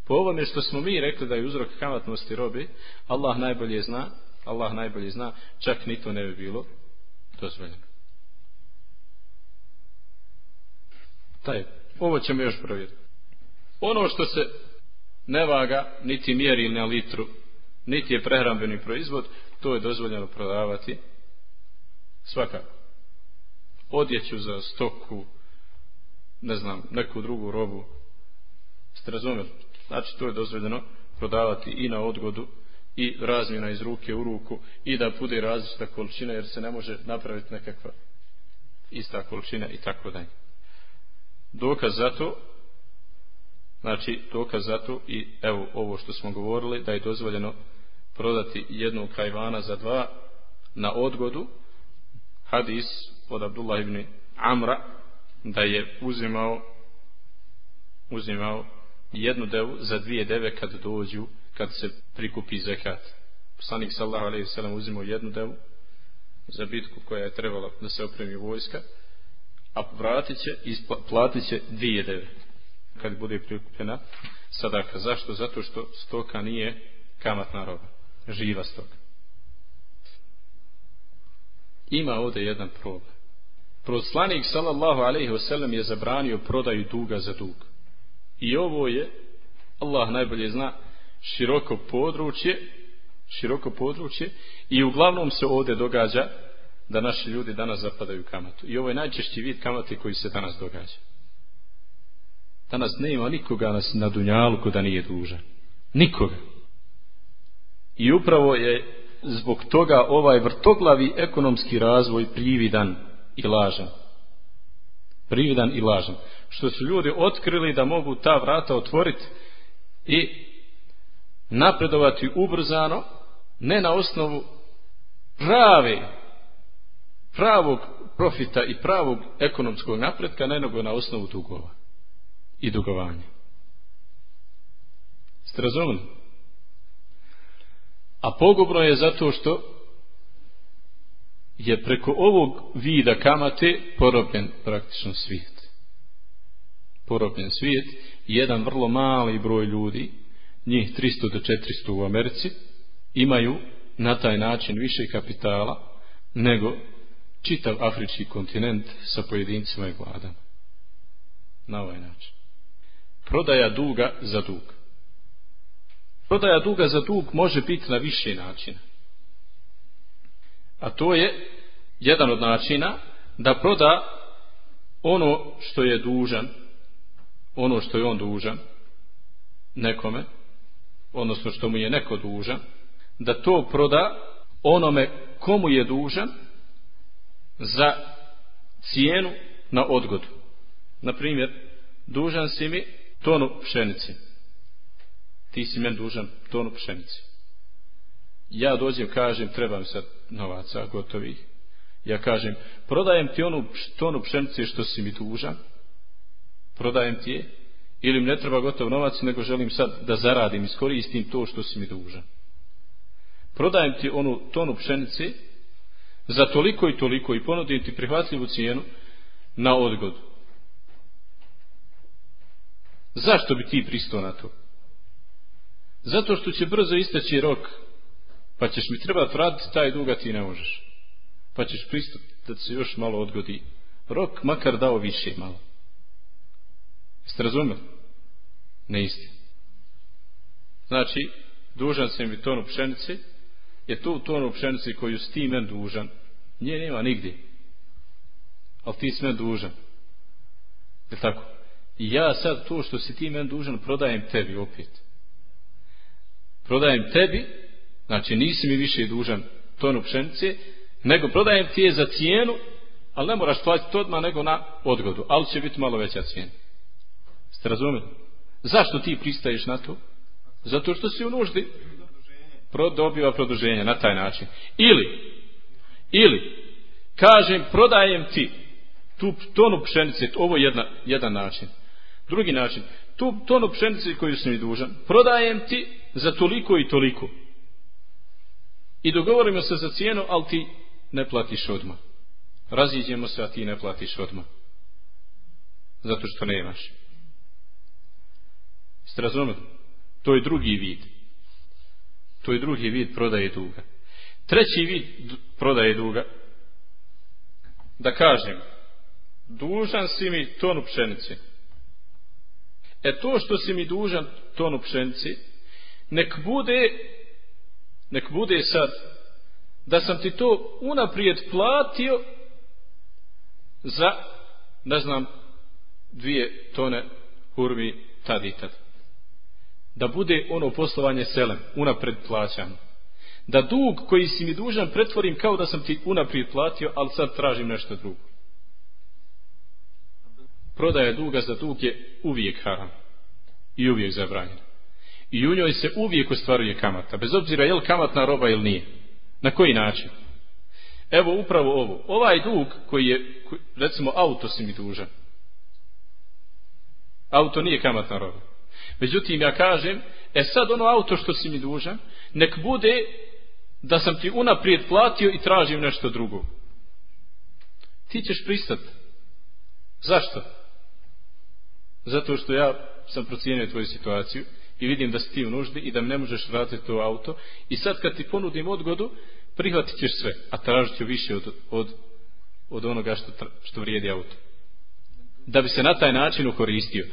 Po ovome što smo mi rekli da je uzrok kamatnosti robe, Allah najbolje zna, Allah najbolje zna, čak ni to ne bi bilo dozvoljeno. Taj, ovo ćemo još provjeriti. Ono što se ne vaga, niti mjeri na litru, niti je prehrambeni proizvod, to je dozvoljeno prodavati svakako. Odjeću za stoku, ne znam, neku drugu robu, ste razumeli? Znači, to je dozvoljeno prodavati i na odgodu, i razmjena iz ruke u ruku, i da bude različita količina, jer se ne može napraviti nekakva ista količina i tako dalje. Dokaz za to, znači dokaz za to i evo ovo što smo govorili, da je dozvoljeno prodati jednu kajvana za dva na odgodu, hadis od Abdullah ibn Amra, da je uzimao uzimao jednu devu za dvije deve kad dođu, kad se prikupi zekat. Poslanik sallahu alaihi sallam uzimao jednu devu za bitku koja je trebala da se opremi vojska, a vratit će i platit će dvije deve kad bude prikupljena sadaka. Zašto? Zato što stoka nije kamatna roba. Živa stoka. Ima ovdje jedan problem. Proslanik sallallahu alaihi wasallam je zabranio prodaju duga za dug. I ovo je, Allah najbolje zna, široko područje, široko područje i uglavnom se ovdje događa da naši ljudi danas zapadaju kamatu. I ovo je najčešći vid kamate koji se danas događa. Danas nema nikoga nas na dunjalu da nije dužan. Nikoga. I upravo je zbog toga ovaj vrtoglavi ekonomski razvoj prividan i lažan. Prividan i lažan. Što su ljudi otkrili da mogu ta vrata otvoriti i napredovati ubrzano, ne na osnovu prave, pravog profita i pravog ekonomskog napretka, ne nego na osnovu dugova i dugovanja. Ste razumili? A pogubno je zato što je preko ovog vida kamate porobljen praktično svijet. Porobljen svijet jedan vrlo mali broj ljudi, njih 300 do 400 u Americi, imaju na taj način više kapitala nego čitav afrički kontinent sa pojedincima i vladama. Na ovaj način. Prodaja duga za dug. Prodaja duga za dug može biti na više načina. A to je jedan od načina da proda ono što je dužan, ono što je on dužan nekome, odnosno što mu je neko dužan, da to proda onome komu je dužan za cijenu na odgodu. Na primjer, dužan si mi tonu pšenice. Ti si men dužan tonu pšenice. Ja dođem, kažem, trebam sad novaca gotovih. Ja kažem, prodajem ti onu tonu pšenice što si mi dužan. Prodajem ti je. Ili mi ne treba gotov novac, nego želim sad da zaradim, iskoristim to što si mi dužan. Prodajem ti onu tonu pšenice za toliko i toliko i ponudim ti prihvatljivu cijenu na odgodu. Zašto bi ti pristao na to? Zato što će brzo isteći rok, pa ćeš mi trebati vratiti taj dug, a ti ne možeš. Pa ćeš pristati da se još malo odgodi rok, makar dao više malo. Jeste razumeli? Ne isti. Znači, dužan sam mi tonu pšenice, je tu tonu pšenice koju s ti men dužan, nje nema nigdje. Ali ti si men dužan. Je tako? I ja sad to što si ti men dužan prodajem tebi opet. Prodajem tebi, znači nisi mi više dužan tonu pšenice, nego prodajem ti je za cijenu Ali ne moraš platiti odmah nego na odgodu. Ali će biti malo veća cijena. Ste razumeli? Zašto ti pristaješ na to? Zato što si u nuždi pro, dobiva produženje na taj način. Ili, ili, kažem, prodajem ti tu tonu pšenice, ovo je jedna, jedan način. Drugi način, tu tonu pšenice koju sam mi dužan, prodajem ti za toliko i toliko. I dogovorimo se za cijenu, ali ti ne platiš odmah. Raziđemo se, a ti ne platiš odmah. Zato što nemaš. Ste razumeli? To je drugi vid. To je drugi vid prodaje duga. Treći vid prodaje duga. Da kažem, dužan si mi tonu pšenice. E to što si mi dužan tonu pšenice, nek bude, nek bude sad, da sam ti to unaprijed platio za, ne znam, dvije tone hurmi tad i tad. Da bude ono poslovanje selem, unapred plaćam. Da dug koji si mi dužan pretvorim kao da sam ti unaprijed platio, ali sad tražim nešto drugo prodaja duga za dug je uvijek haram i uvijek zabranjena. I u njoj se uvijek ostvaruje kamata, bez obzira je li kamatna roba ili nije. Na koji način? Evo upravo ovo. Ovaj dug koji je, recimo auto si mi dužan. Auto nije kamatna roba. Međutim, ja kažem, e sad ono auto što si mi dužan, nek bude da sam ti unaprijed platio i tražim nešto drugo. Ti ćeš pristati. Zašto? Zato što ja sam procijenio tvoju situaciju i vidim da si ti u nuždi i da mi ne možeš vratiti to auto i sad kad ti ponudim odgodu, prihvatit ćeš sve, a tražit ću više od, od, od onoga što, što vrijedi auto. Da bi se na taj način ukoristio.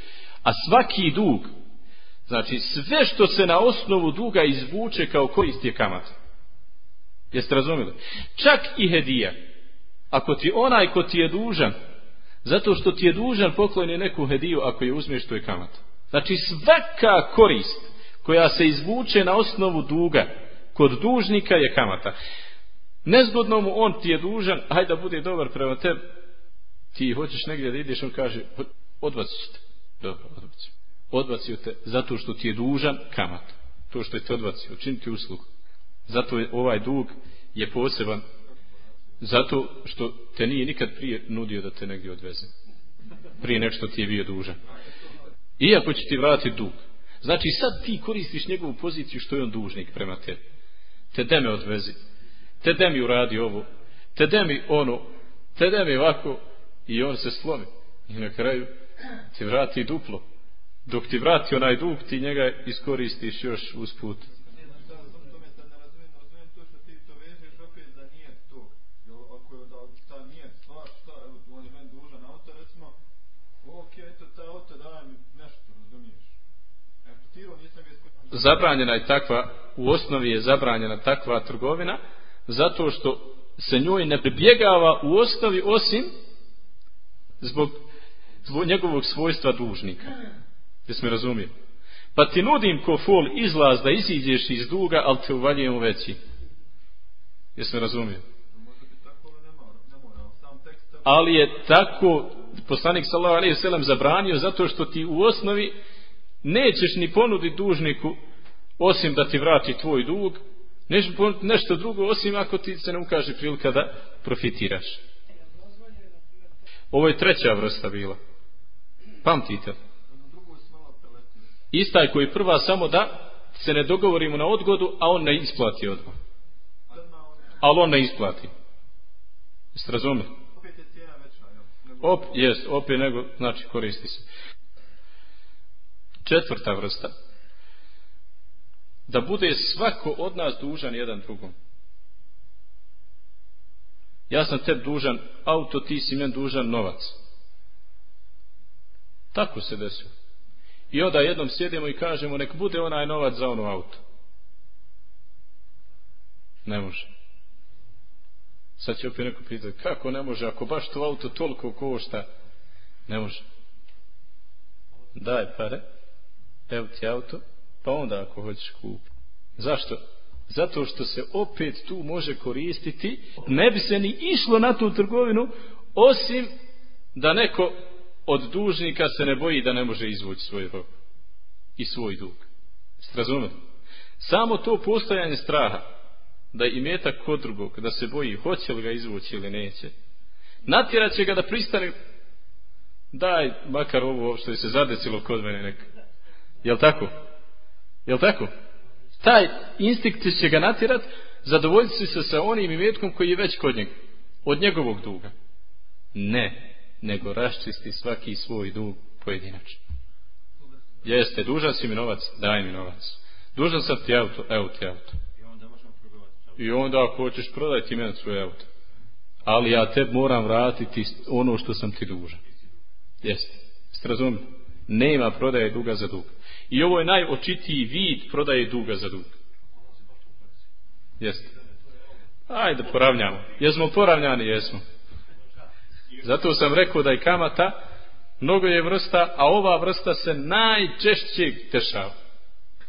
A svaki dug, znači sve što se na osnovu duga izvuče kao korist je kamat. Jeste razumjeli? Čak i hedija. Ako ti onaj ko ti je dužan, Zato što ti je dužan pokloni neku hediju ako je uzmeš to je kamat. Znači svaka korist koja se izvuče na osnovu duga kod dužnika je kamata. Nezgodno mu on ti je dužan, hajde da bude dobar prema tebi. Ti hoćeš negdje da ideš, on kaže, odbacit te. Dobro, odbacit. Odbacio te zato što ti je dužan kamat. To što je te odbacio, učiniti uslugu. Zato je ovaj dug je poseban Zato što te nije nikad prije nudio da te negdje odveze. Prije nešto ti je bio dužan. Iako će ti vratiti dug. Znači sad ti koristiš njegovu poziciju što je on dužnik prema tebi. Te de me odvezi. Te de mi uradi ovo. Te de mi ono. Te de mi ovako. I on se slomi. I na kraju ti vrati duplo. Dok ti vrati onaj dug, ti njega iskoristiš još usput. zabranjena je takva, u osnovi je zabranjena takva trgovina, zato što se njoj ne pribjegava u osnovi osim zbog, zbog njegovog svojstva dužnika. Jesi me? Pa ti nudim ko fol izlaz da iziđeš iz duga, ali te uvaljujem u veći. Jesi me razumije? Ali je tako poslanik sallallahu alejhi ve sellem zabranio zato što ti u osnovi nećeš ni ponuditi dužniku osim da ti vrati tvoj dug, nećeš ponuditi nešto drugo osim ako ti se ne ukaže prilika da profitiraš. Ovo je treća vrsta bila. Pamtite. Istaj koji prva samo da se ne dogovorimo na odgodu, a on ne isplati odmah. Ali on ne isplati. Jeste razumeli? Op, jest, opet nego, znači koristi se. Četvrta vrsta. Da bude svako od nas dužan jedan drugom. Ja sam tebi dužan auto, ti si men dužan novac. Tako se desio. I onda jednom sjedimo i kažemo nek bude onaj novac za ono auto. Ne može. Sad će opet neko pitati kako ne može ako baš to auto toliko košta. Ne može. Daj pare evo ti auto, pa onda ako hoćeš kupi. Zašto? Zato što se opet tu može koristiti, ne bi se ni išlo na tu trgovinu, Osim da neko od dužnika se ne boji da ne može izvući svoj rob i svoj dug. Razumete? Samo to postojanje straha da i imetak kod drugog, da se boji hoće li ga izvući ili neće, natjerat će ga da pristane daj makar ovo što je se zadecilo kod mene neka. Jel tako? Jel tako? Taj instinkt će ga natjerat zadovoljiti se sa onim imetkom koji je već kod njega. Od njegovog duga. Ne. Nego raščisti svaki svoj dug pojedinačno. Jeste, dužan si mi novac, daj mi novac. Dužan sam ti auto, evo ti auto. I onda ako hoćeš prodaj ti meni svoj auto. Ali ja te moram vratiti ono što sam ti dužan. Jeste. Ste razumili? Nema prodaje duga za dug. I ovo je najočitiji vid prodaje duga za dug. Jeste. Ajde, poravnjamo. Jesmo poravnjani, jesmo. Zato sam rekao da je kamata mnogo je vrsta, a ova vrsta se najčešće tešava.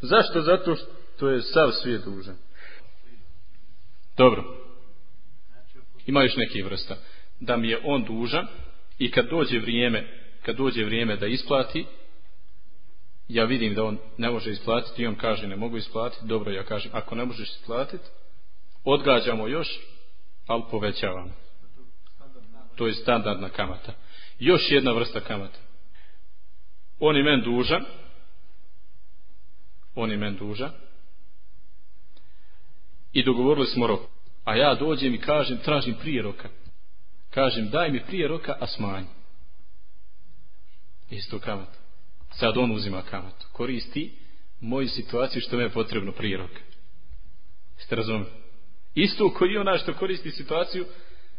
Zašto? Zato što je sav svijet dužan. Dobro. Ima još neki vrsta. Da mi je on dužan i kad dođe vrijeme, kad dođe vrijeme da isplati, ja vidim da on ne može isplatiti i on kaže ne mogu isplatiti, dobro ja kažem ako ne možeš isplatiti, odgađamo još, ali povećavamo. To je standardna kamata. Još jedna vrsta kamata. On je men dužan, on je men dužan, i dogovorili smo rok. A ja dođem i kažem, tražim prije roka. Kažem, daj mi prije roka, a smanji. Isto kamata. Sad on uzima kamatu. Koristi moju situaciju što me je potrebno prije roka. Ste razumeli? Isto koji ona što koristi situaciju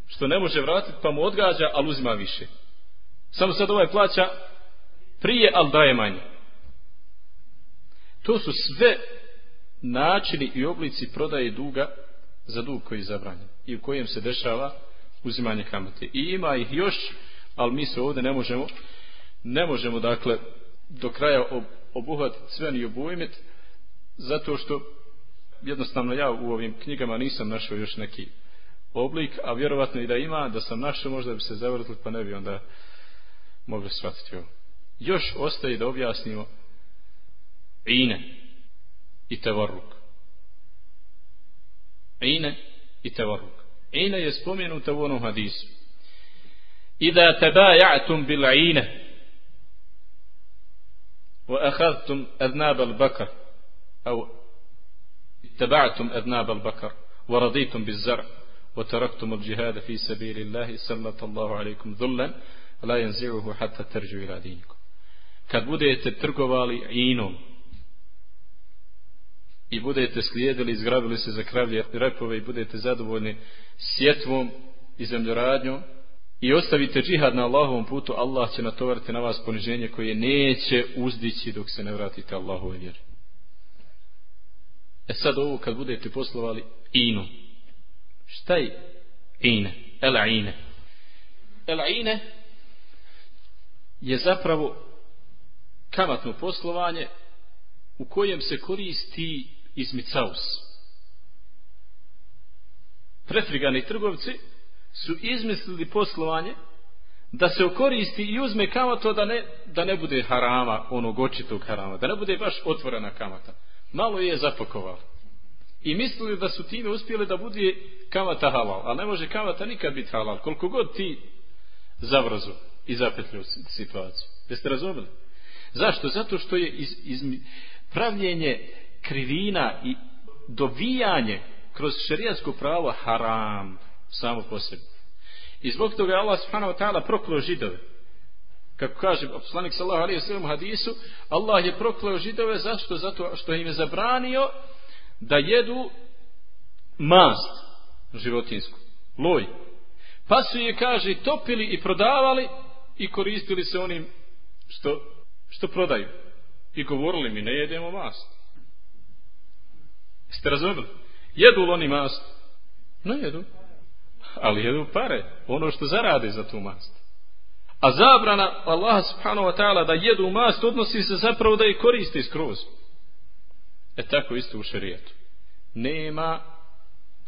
što ne može vratiti pa mu odgađa, ali uzima više. Samo sad ovaj plaća prije, ali daje manje. To su sve načini i oblici prodaje duga za dug koji je zabranjen i u kojem se dešava uzimanje kamate. I ima ih još, ali mi se ovdje ne možemo ne možemo dakle do kraja obuhvatiti sve ni obujmit zato što jednostavno ja u ovim knjigama nisam našao još neki oblik, a vjerovatno i da ima, da sam našao možda bi se zavrtili pa ne bi onda mogli shvatiti ovo. Još ostaje da objasnimo ine i tevarruk. Ine i tevarruk. Ine je spomenuta u onom hadisu. I da tebajatum bil ine وأخذتم أذناب البكر أو اتبعتم أذناب البكر ورضيتم بالزرع وتركتم الجهاد في سبيل الله سلط الله عليكم ذلا لا ينزعه حتى ترجعوا إلى دينكم kad budete trgovali inom i budete slijedili, izgrabili se za kravlje repove i budete zadovoljni sjetvom i zemljoradnjom i ostavite džihad na Allahovom putu, Allah će natovariti na vas poniženje koje neće uzdići dok se ne vratite Allahove vjeri. E sad ovo kad budete poslovali inu. Šta je ine? Ela ine. Ela ine je zapravo kamatno poslovanje u kojem se koristi izmicaus. Prefrigani trgovci su izmislili poslovanje da se okoristi i uzme kamato da ne, da ne bude harama, onog očitog harama, da ne bude baš otvorena kamata. Malo je zapakovao. I mislili da su time uspjeli da bude kamata halal. A ne može kamata nikad biti halal. Koliko god ti zavrzu i zapetlju situaciju. Jeste razumeli? Zašto? Zato što je iz, iz, pravljenje krivina i dovijanje kroz šerijatsko pravo haram samo po sebi. I zbog toga je Allah subhanahu wa ta'ala proklao židove. Kako kaže poslanik sallahu alaihi sallam sellem hadisu, Allah je proklao židove zašto? Zato što im je zabranio da jedu mast životinsku, loj. Pa su je, kaže, topili i prodavali i koristili se onim što, što prodaju. I govorili mi, ne jedemo mast. Jeste razumeli? Jedu li oni mast? Ne jedu ali jedu pare, ono što zarade za tu mast. A zabrana Allah subhanahu wa ta'ala da jedu mast odnosi se zapravo da je koristi skroz. E tako isto u šarijetu. Nema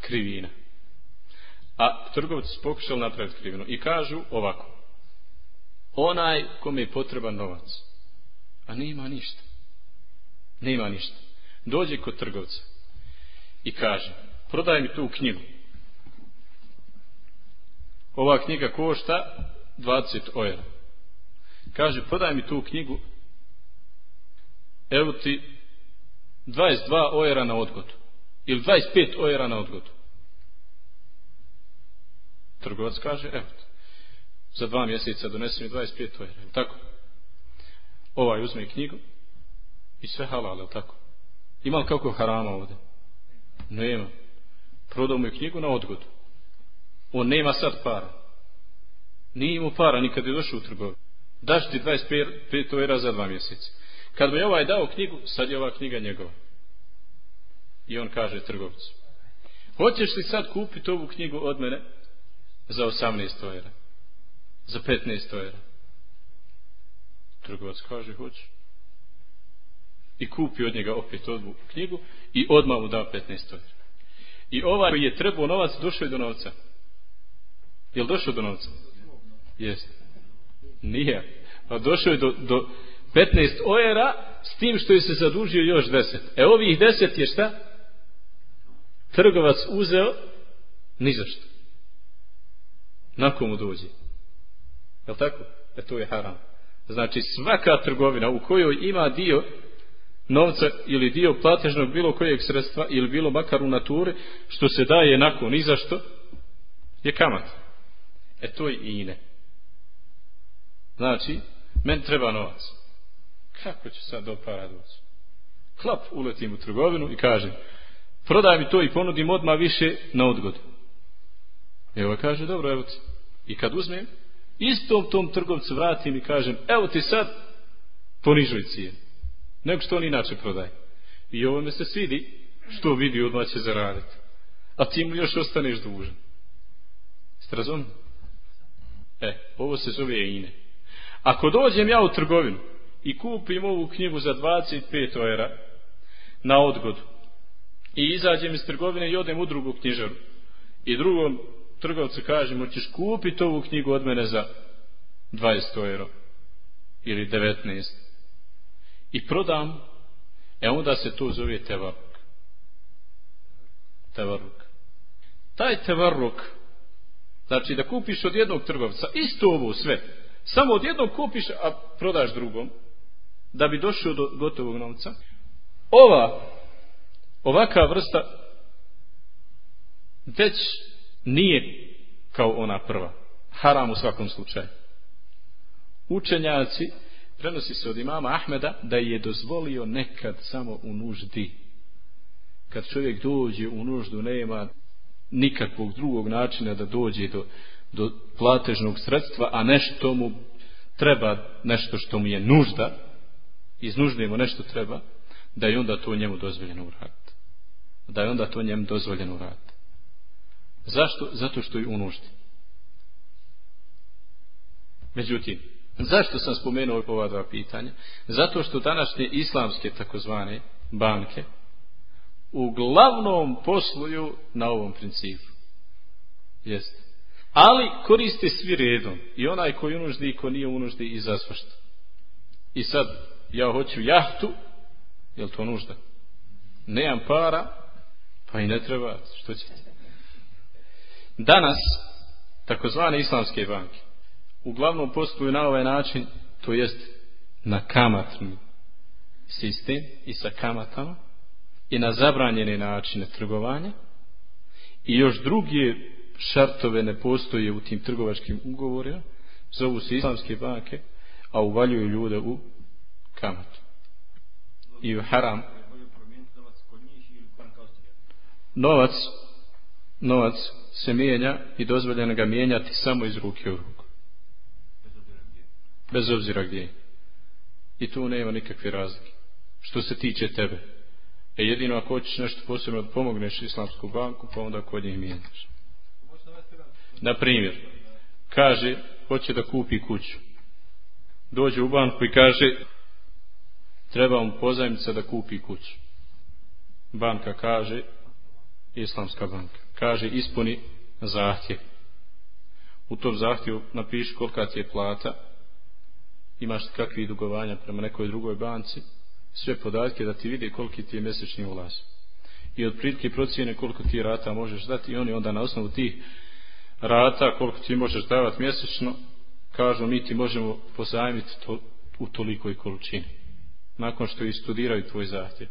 krivina. A trgovci su pokušali napraviti krivinu. I kažu ovako. Onaj kome je potreban novac. A nema ništa. Nema ništa. Dođe kod trgovca. I kaže. Prodaj mi tu knjigu. Ova knjiga košta 20 ojera. Kaže, prodaj mi tu knjigu. Evo ti 22 ojera na odgodu. Ili 25 ojera na odgodu. Trgovac kaže, evo. Za dva mjeseca donesi mi 25 ojera. Tako. Ovaj uzme knjigu i sve halal, tako? Ima li kako harama ovdje? Nema. Prodao mu je knjigu na odgodu. On nema sad para. Nije imao para nikad je došao u trgovinu. Daš ti 25 ojera za dva mjeseca. Kad mu je ovaj dao knjigu, sad je ova knjiga njegova. I on kaže trgovcu. Hoćeš li sad kupiti ovu knjigu od mene za 18 ojera? Za 15 ojera? Trgovac kaže, hoće. I kupi od njega opet ovu knjigu i odmah mu dao 15 ojera. I ovaj koji je trebao novac, došao je do novca. Je li došao do novca? Jeste. Nije. Pa došao je do, do 15 ojera s tim što je se zadužio još 10. E ovih 10 je šta? Trgovac uzeo ni za što. Na komu dođe? Je tako? E to je haram. Znači svaka trgovina u kojoj ima dio novca ili dio platežnog bilo kojeg sredstva ili bilo makar u naturi što se daje nakon ni za što je kamat. E to je i ine. Znači, men treba novac. Kako će sad do para doći? Klap, uletim u trgovinu i kažem, prodaj mi to i ponudim odmah više na odgodu. I ovaj kaže, dobro, evo ti. I kad uzmem, istom tom trgovcu vratim i kažem, evo ti sad, ponižuj cijenu. Nego što on inače prodaje. I ovo me se svidi, što vidi odmah će zaraditi. A ti mu još ostaneš dužan. Ste razumili? E, ovo se zove ine. Ako dođem ja u trgovinu i kupim ovu knjigu za 25 ojera na odgodu. I izađem iz trgovine i odem u drugu knjižaru. I drugom trgovcu kažem hoćeš kupiti ovu knjigu od mene za 20 ojera ili 19 i prodam. E onda se to zove tevaruk. Tevaruk. Taj tevaruk znači da kupiš od jednog trgovca isto ovo sve samo od jednog kupiš, a prodaš drugom, da bi došao do gotovog novca. Ova, ovaka vrsta, već nije kao ona prva. Haram u svakom slučaju. Učenjaci, prenosi se od imama Ahmeda, da je dozvolio nekad samo u nuždi. Kad čovjek dođe u nuždu, nema nikakvog drugog načina da dođe do, do platežnog sredstva, a nešto mu treba, nešto što mu je nužda, iz nužde mu nešto treba, da je onda to njemu dozvoljeno uraditi. Da je onda to njemu dozvoljeno uraditi. Zašto? Zato što je u nuždi. Međutim, zašto sam spomenuo ova dva pitanja? Zato što današnje islamske takozvane banke uglavnom posluju na ovom principu. Jeste ali koriste svi redom i onaj koji unuždi i ko nije unuždi i zasvašta. i sad ja hoću jahtu je to nužda? Nemam para pa i ne treba što ćete danas takozvane islamske banke uglavnom posluju na ovaj način to jest na kamatni sistem i sa kamatama i na zabranjene načine trgovanja. I još drugi šartove ne postoje u tim trgovačkim ugovorima, zovu se islamske banke, a uvaljuju ljude u kamatu. I u haram. Novac, novac se mijenja i dozvoljeno ga mijenjati samo iz ruke u ruku. Bez obzira gdje. I tu nema nikakve razlike. Što se tiče tebe. E jedino ako hoćeš nešto posebno da pomogneš islamsku banku, pa onda kod njih mijenjaš na primjer, kaže, hoće da kupi kuću. Dođe u banku i kaže, treba mu pozajmica da kupi kuću. Banka kaže, islamska banka, kaže, ispuni zahtjev. U tom zahtjevu napiši kolika ti je plata, imaš kakvi dugovanja prema nekoj drugoj banci, sve podatke da ti vide koliki ti je mjesečni ulaz. I od prilike procjene koliko ti rata možeš dati i oni onda na osnovu tih rata koliko ti možeš davati mjesečno, kažu mi ti možemo pozajmiti to, u tolikoj količini. Nakon što i tvoj zahtjev.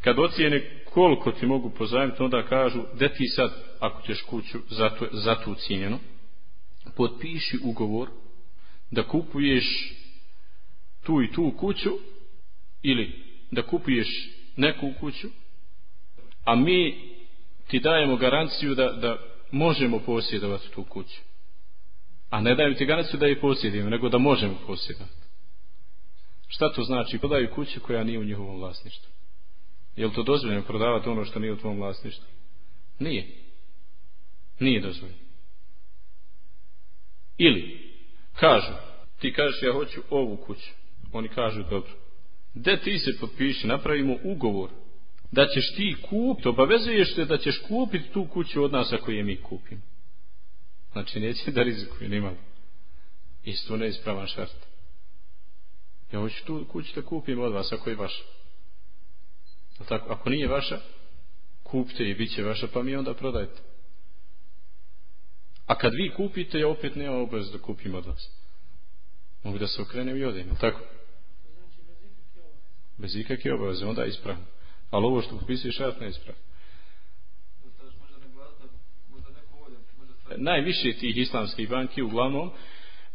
Kad ocijene koliko ti mogu pozajmiti, onda kažu de ti sad, ako ćeš kuću za, tu, za tu cijenu, potpiši ugovor da kupuješ tu i tu kuću ili da kupuješ neku kuću a mi ti dajemo garanciju da, da možemo posjedovati tu kuću a ne daju ti garanciju da je posjedimo nego da možemo posjedovati šta to znači? Prodaju kuću koja nije u njihovom vlasništvu. Je li to dozvoljeno prodavati ono što nije u tvom vlasništvu? Nije. Nije dozvoljeno. Ili kažu ti kažeš ja hoću ovu kuću. Oni kažu dobro. De ti se potpiši napravimo ugovor da ćeš ti kupiti obavezuješ se da ćeš kupiti tu kuću od nas ako je mi kupim znači neće da rizikuju nima isto neispravan šart ja hoću tu kuću da kupim od vas ako je vaša. Tako, ako nije vaša kupite i bit će vaša pa mi onda prodajte. A kad vi kupite ja opet nema obavez da kupim od vas. Mogu da se okrenem i odem tako? Znači, bez ikakve obaveze, onda je ispravno. Ali ovo što popisuje šart ne ispravno. Najviše tih islamskih banki uglavnom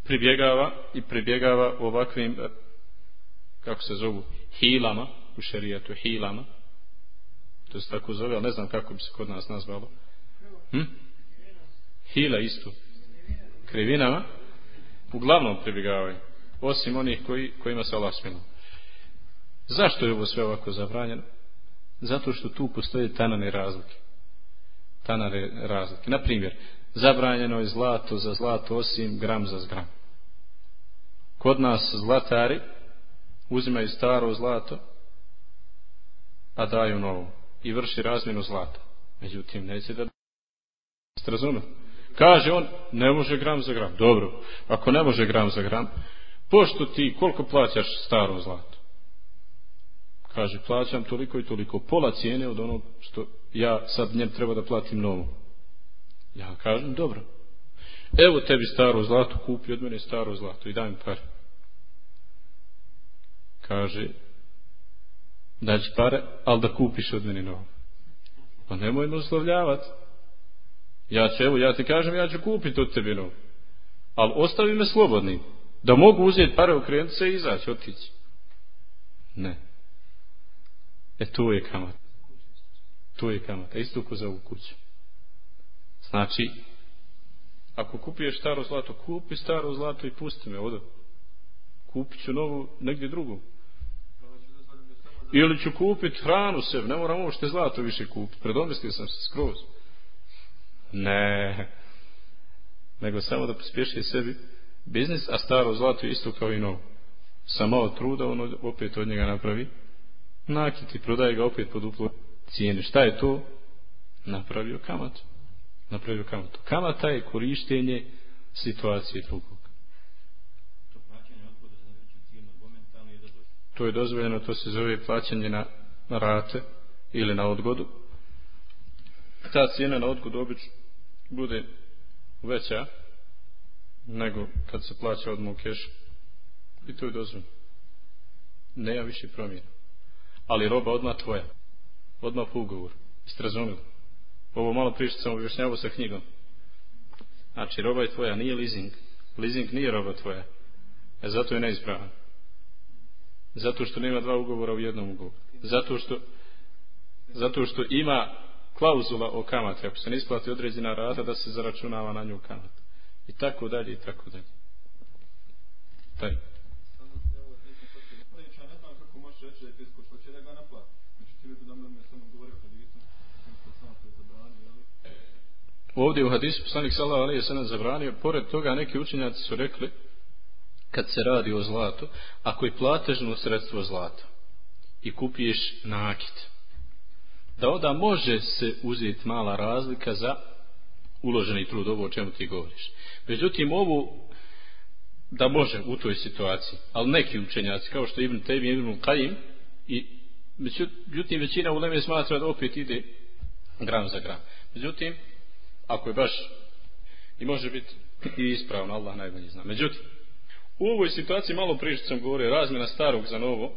pribjegava i pribjegava ovakvim kako se zovu hilama u šerijetu hilama to se tako zove, ali ne znam kako bi se kod nas nazvalo hm? hila isto krivinama uglavnom pribjegavaju osim onih koji, kojima se Allah smilo Zašto je ovo sve ovako zabranjeno? Zato što tu postoje tanane razlike. Tanane razlike. Na primjer, zabranjeno je zlato za zlato osim gram za gram. Kod nas zlatari uzimaju staro zlato a daju novo i vrši razmjenu zlata. Međutim, neće da ste razumeli? Kaže on, ne može gram za gram. Dobro, ako ne može gram za gram, pošto ti, koliko plaćaš staro zlato? kaže plaćam toliko i toliko pola cijene od onog što ja sad njem treba da platim novo. ja kažem dobro evo tebi staro zlato kupi od mene staro zlato i daj mi pare kaže daći pare ali da kupiš od mene novo. pa nemoj me uslovljavati ja ću evo ja ti kažem ja ću kupiti od tebe novo. ali ostavi me slobodni da mogu uzeti pare okrenuti se i izaći otići ne E to je kamat. To je kamata. Isto ko za ovu kuću. Znači, ako kupiješ staro zlato, kupi staro zlato i pusti me ovdje. Kupit ću novo negdje drugo. Ili ću kupiti hranu sebi, ne moram ovo što zlato više kupiti. Predomislio sam se skroz. Ne. Nego samo da pospješi sebi biznis, a staro zlato isto kao i novo. Sa malo truda, ono opet od njega napravi nakiti, prodaje ga opet po duplo cijeni. Šta je to? Napravio kamatu. Napravio kamatu. Kamata je korištenje situacije drugog. To je dozvoljeno, to se zove plaćanje na, rate ili na odgodu. Ta cijena na odgodu obično bude veća nego kad se plaća od u kešu. I to je dozvoljeno. Ne ja više promjena ali roba odmah tvoja. Odmah po ugovoru. Jeste razumili? Ovo malo prište sam objašnjavao sa knjigom. Znači, roba je tvoja, nije leasing. Leasing nije roba tvoja. E zato je neispravan. Zato što nema dva ugovora u jednom ugovoru. Zato što zato što ima klauzula o kamati. Ako se ne isplati određena rata, da se zaračunava na nju kamat. I tako dalje, i tako dalje. Taj. Ovdje u hadisu poslanik sallallahu alejhi ve sellem zabranio, pored toga neki učenjaci su rekli kad se radi o zlatu, ako je platežno sredstvo zlato i kupiješ nakit, da onda može se uzeti mala razlika za uloženi trud ovo o čemu ti govoriš. Međutim, ovo da može u toj situaciji, ali neki učenjaci, kao što Ibn Taymi, Ibn Qajim, i međutim, većina u Leme smatra da opet ide gram za gram. Međutim, ako je baš i može biti i ispravno, Allah najbolji zna. Međutim, u ovoj situaciji malo prije sam govorio, razmjena starog za novo,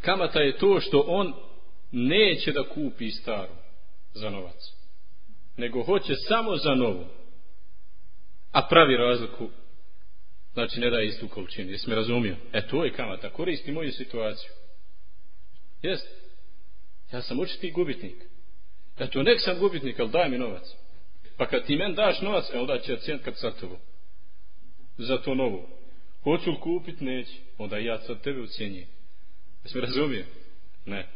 kamata je to što on neće da kupi staro za novac, nego hoće samo za novo, a pravi razliku, znači ne daje istu količinu, jesi me razumio? E to je kamata, koristi moju situaciju. Jest. Ja sam učiti gubitnik. Eto, nek sam gubitnik, ali daj mi novac. Pa kad ti men daš novac, e onda će ja cijent kad sa tobom. Za to novo. Hoću li kupit? Neće. Onda ja sad tebe ucijenjujem. Jesi mi razumio? Ne.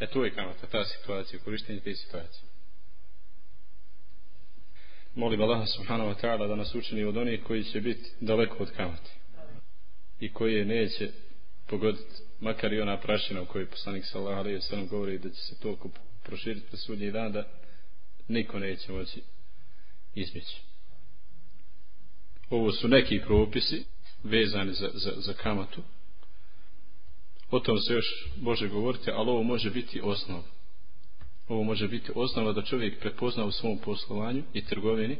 E to je kamata, ta situacija, korištenje te situacije. Molim Allah subhanahu wa ta'ala da nas učini od onih koji će biti daleko od kamate. I koje neće pogoditi, makar i ona prašina u kojoj poslanik sallahu alaihi ve sallam govori da će se toliko proširiti pre sudnji dan da niko neće moći izbjeći. Ovo su neki propisi vezani za, za, za kamatu. O tom se još može govoriti, ali ovo može biti osnov. Ovo može biti osnova da čovjek prepozna u svom poslovanju i trgovini,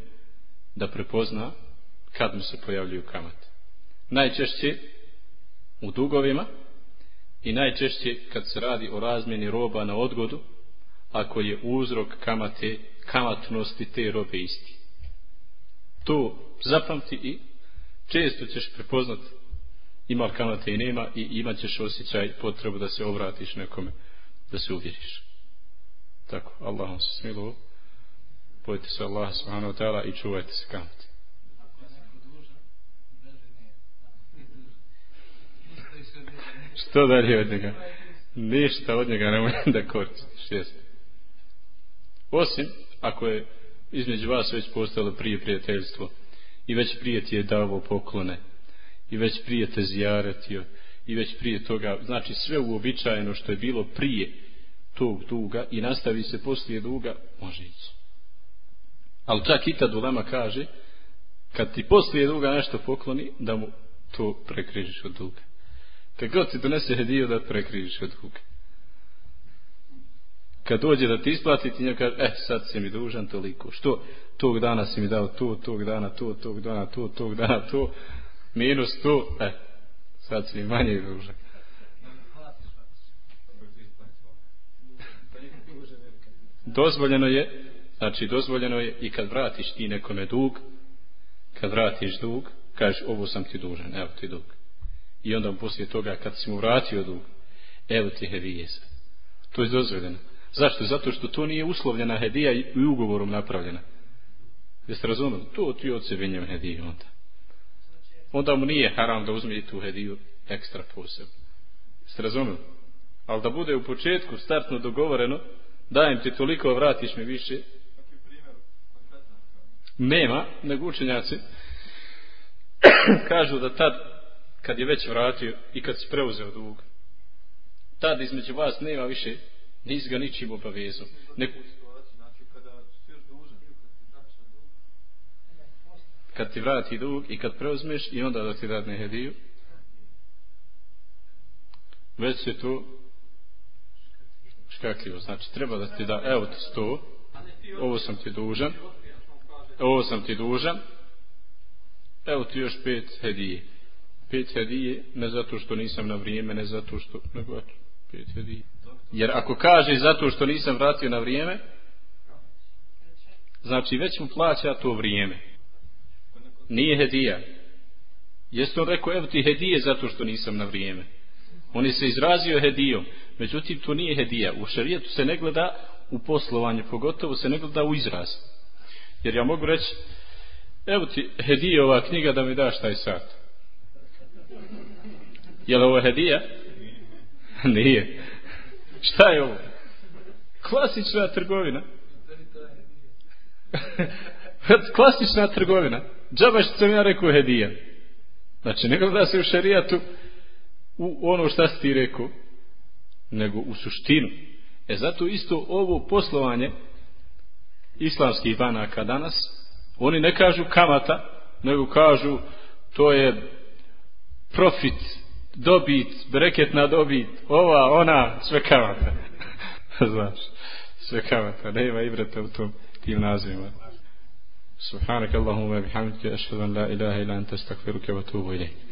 da prepozna kad mu se pojavljuju kamate. Najčešće u dugovima i najčešće kad se radi o razmjeni roba na odgodu, ako je uzrok kamate, kamatnosti te robe isti. To zapamti i često ćeš prepoznat ima li kamate i nema i imat ćeš osjećaj potrebu da se obratiš nekome, da se uvjeriš. Tako, Allah vam se smilu, pojete se Allah subhanahu wa ta'ala i čuvajte se kamate. Što dalje od njega? Ništa od njega nemoj da koristiš, jeste. Osim, ako je između vas već postalo prije prijateljstvo i već prije ti je davo poklone i već prije te zjaretio i već prije toga, znači sve uobičajeno što je bilo prije tog duga i nastavi se poslije duga, može ići. Ali čak i tad ulema kaže, kad ti poslije duga nešto pokloni, da mu to prekrižiš od duga. Kad god ti donese hediju, da prekrižiš od duga kad dođe da ti isplati, ti njega kaže, eh, sad si mi dužan toliko. Što? Tog dana si mi dao to, tog dana to, tog dana to, tog dana to, minus to, eh, sad si mi manje dužan. Dozvoljeno je, znači dozvoljeno je i kad vratiš ti nekome dug, kad vratiš dug, kažeš ovo sam ti dužan, evo ti dug. I onda poslije toga kad si mu vratio dug, evo ti hedije sad. To je dozvoljeno. Zašto? Zato što to nije uslovljena hedija i ugovorom napravljena. Jeste razumeli? To ti od sebe njem hediju onda. Onda mu nije haram da uzme tu hediju ekstra posebno. Jeste razumeli? Ali da bude u početku startno dogovoreno, dajem ti toliko, vratiš mi više. Nema, nego učenjaci kažu da tad, kad je već vratio i kad si preuzeo dug, tad između vas nema više Nis ga ničim obavezu. Ne... Kad ti vrati dug i kad preuzmeš i onda da ti dadne hediju, već je to škakljivo. Znači, treba da ti da, evo ti sto, ovo sam ti dužan, ovo sam ti dužan, evo ti još pet hedije. Pet hedije, ne zato što nisam na vrijeme, ne zato što, nego eto, pet hedije. Jer ako kaže zato što nisam vratio na vrijeme, znači već mu plaća to vrijeme. Nije hedija. Jeste on rekao, evo ti hedije zato što nisam na vrijeme. On je se izrazio hedijom. Međutim, to nije hedija. U šarijetu se ne gleda u poslovanju, pogotovo se ne gleda u izraz. Jer ja mogu reći, evo ti hedije ova knjiga da mi daš taj sat. Je li ovo hedija? Nije. Šta je ovo? Klasična trgovina. Klasična trgovina. Džaba što sam ja rekao hedija. Znači, ne gleda se u šarijatu u ono šta si ti rekao, nego u suštinu. E zato isto ovo poslovanje islamskih banaka danas, oni ne kažu kamata, nego kažu to je profit, dobit, breket na dobit, ova, ona, sve kamata. Znaš, sve kamata, nema ibrata u tom tim nazivima. Subhanak Allahumma bihamdika, ashhadu an la ilaha illa anta, astaghfiruka wa atubu ilayk.